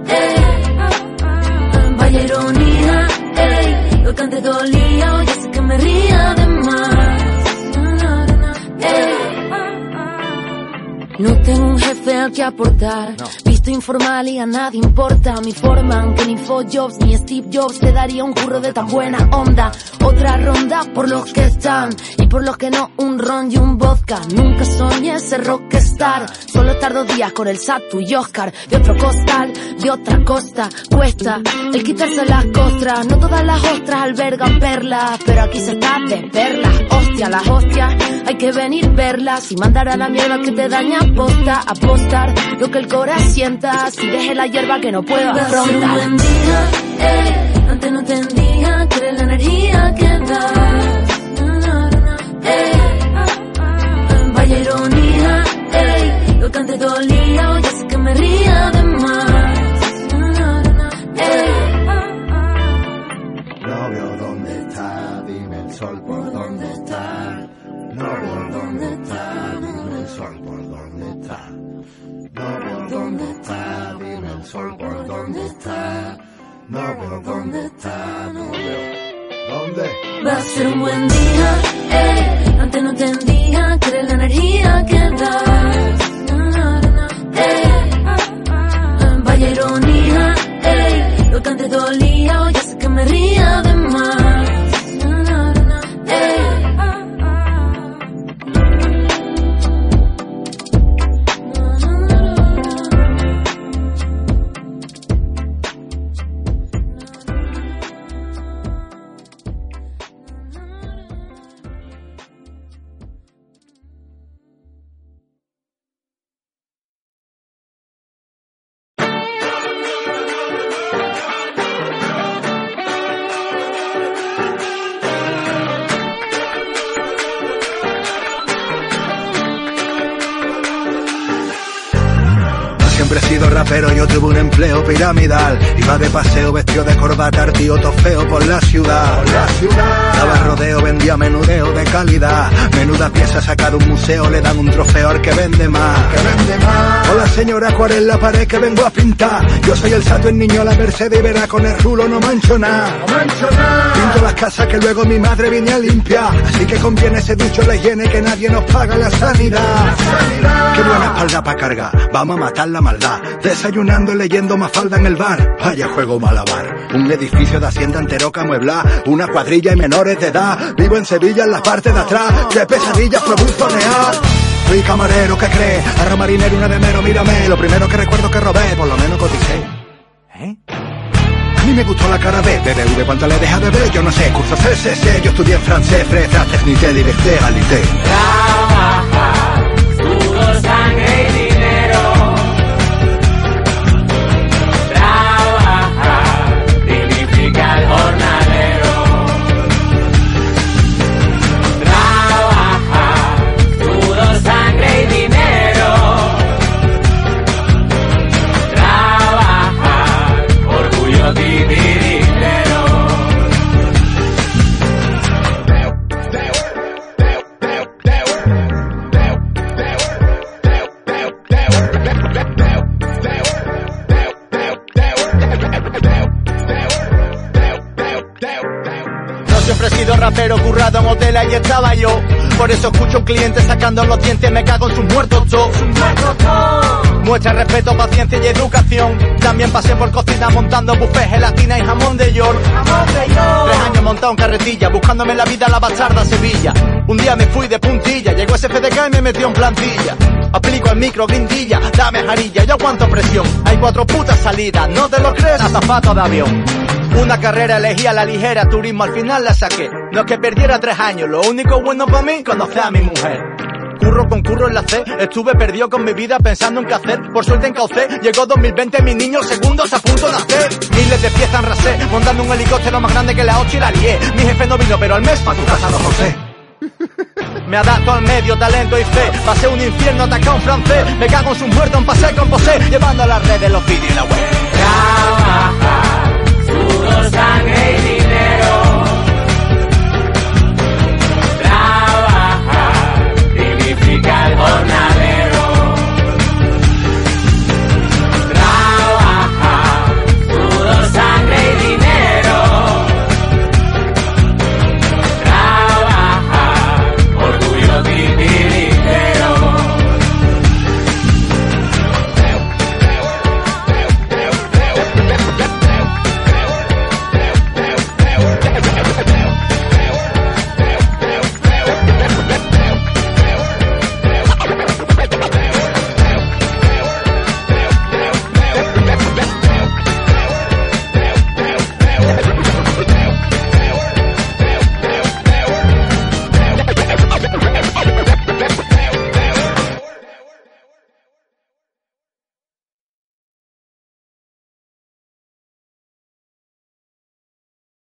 eh. Vaya ironía, eh. Lo que antes dolía, hoy hace que me ría de más. No tengo un jefe al que aportar. Visto informal y a nadie importa mi forma. Aunque ni Jobs ni Steve Jobs te daría un curro de tan buena onda. Otra ronda por los que están y por los que no, un ron y un vodka. Nunca soñé ser rockstar. Solo estar dos días con el Satu y Oscar. De otro costal, de otra costa. Cuesta el quitarse las costras. No todas las ostras albergan perlas. Pero aquí se está de perlas. Hostia, las hostias. Hay que venir verlas y mandar a la mierda que te daña posta. Apostar lo que el corazón sienta. Si deje la hierba que no puedo Va a ser un afrontar. buen día, eh. Antes no entendía que la energía que das. Eh. Vaya ironía, eh. Lo que antes dolía, hoy hace que me ría de más. No veo dónde está, no. ¿Dónde? Va a ser un buen día, eh. Antes no entendía que era la energía que das. Eh. Vaya ironía, eh. Lo que antes dolía, hoy hace que me ría de más. Piramidal. Iba de paseo vestido de corbata, tío feo por la ciudad. Por la ciudad. Daba rodeo, vendía menudeo de calidad. Menuda pieza saca de un museo, le dan un trofeo al que vende más. Que vende más. Hola señora, ¿cuál es la pared que vengo a pintar? Yo soy el sato en niño, la Mercedes y verá con el rulo no mancho nada. No mancho nada. Pinto las casas que luego mi madre viene a limpiar. Así que conviene ese dicho la higiene que nadie nos paga la sanidad. La sanidad. Qué buena espalda para cargar, vamos a matar la maldad. Desayunando y leyendo más falda en el bar. Vaya juego malabar. Un edificio de hacienda enteroca muebla, una cuadrilla y menores de edad. Vivo en Sevilla en la parte de atrás, de pesadillas fue buzonear. Fui camarero que cree, arra marinero una de mero, mírame. Lo primero que recuerdo que robé, por lo menos coticé. ¿Eh? A mí me gustó la cara de BBV cuando le deja de ver, yo no sé, curso CSC, yo estudié en francés, fresa, technique, liberté, alité. Eso escucho un cliente sacando los dientes, me cago en sus muertos todos. Muestra respeto, paciencia y educación. También pasé por cocina montando buffet, gelatina y jamón de york. Tres años montado en carretilla, buscándome la vida a la bastarda Sevilla. Un día me fui de puntilla, llegó ese FDK y me metió en plantilla. Aplico el micro, guindilla, dame jarilla, yo aguanto presión. Hay cuatro putas salidas, no te lo crees, azafato de avión. Una carrera elegí a la ligera, turismo al final la saqué. No es que perdiera tres años, lo único bueno para mí, conocer a mi mujer. Curro con curro en la C, estuve perdido con mi vida pensando en qué hacer. Por suerte encaucé, llegó 2020, mi niño segundo se a punto de nacer. Miles de piezas rasé, montando un helicóptero más grande que la 8 y la lié. Mi jefe no vino, pero al mes pa' tu casa, don José. Me adapto al medio, talento y fe. Pasé un infierno, ataca un francés. Me cago en sus muertos, en pasé con posé. Llevando a las redes los vídeos y la web.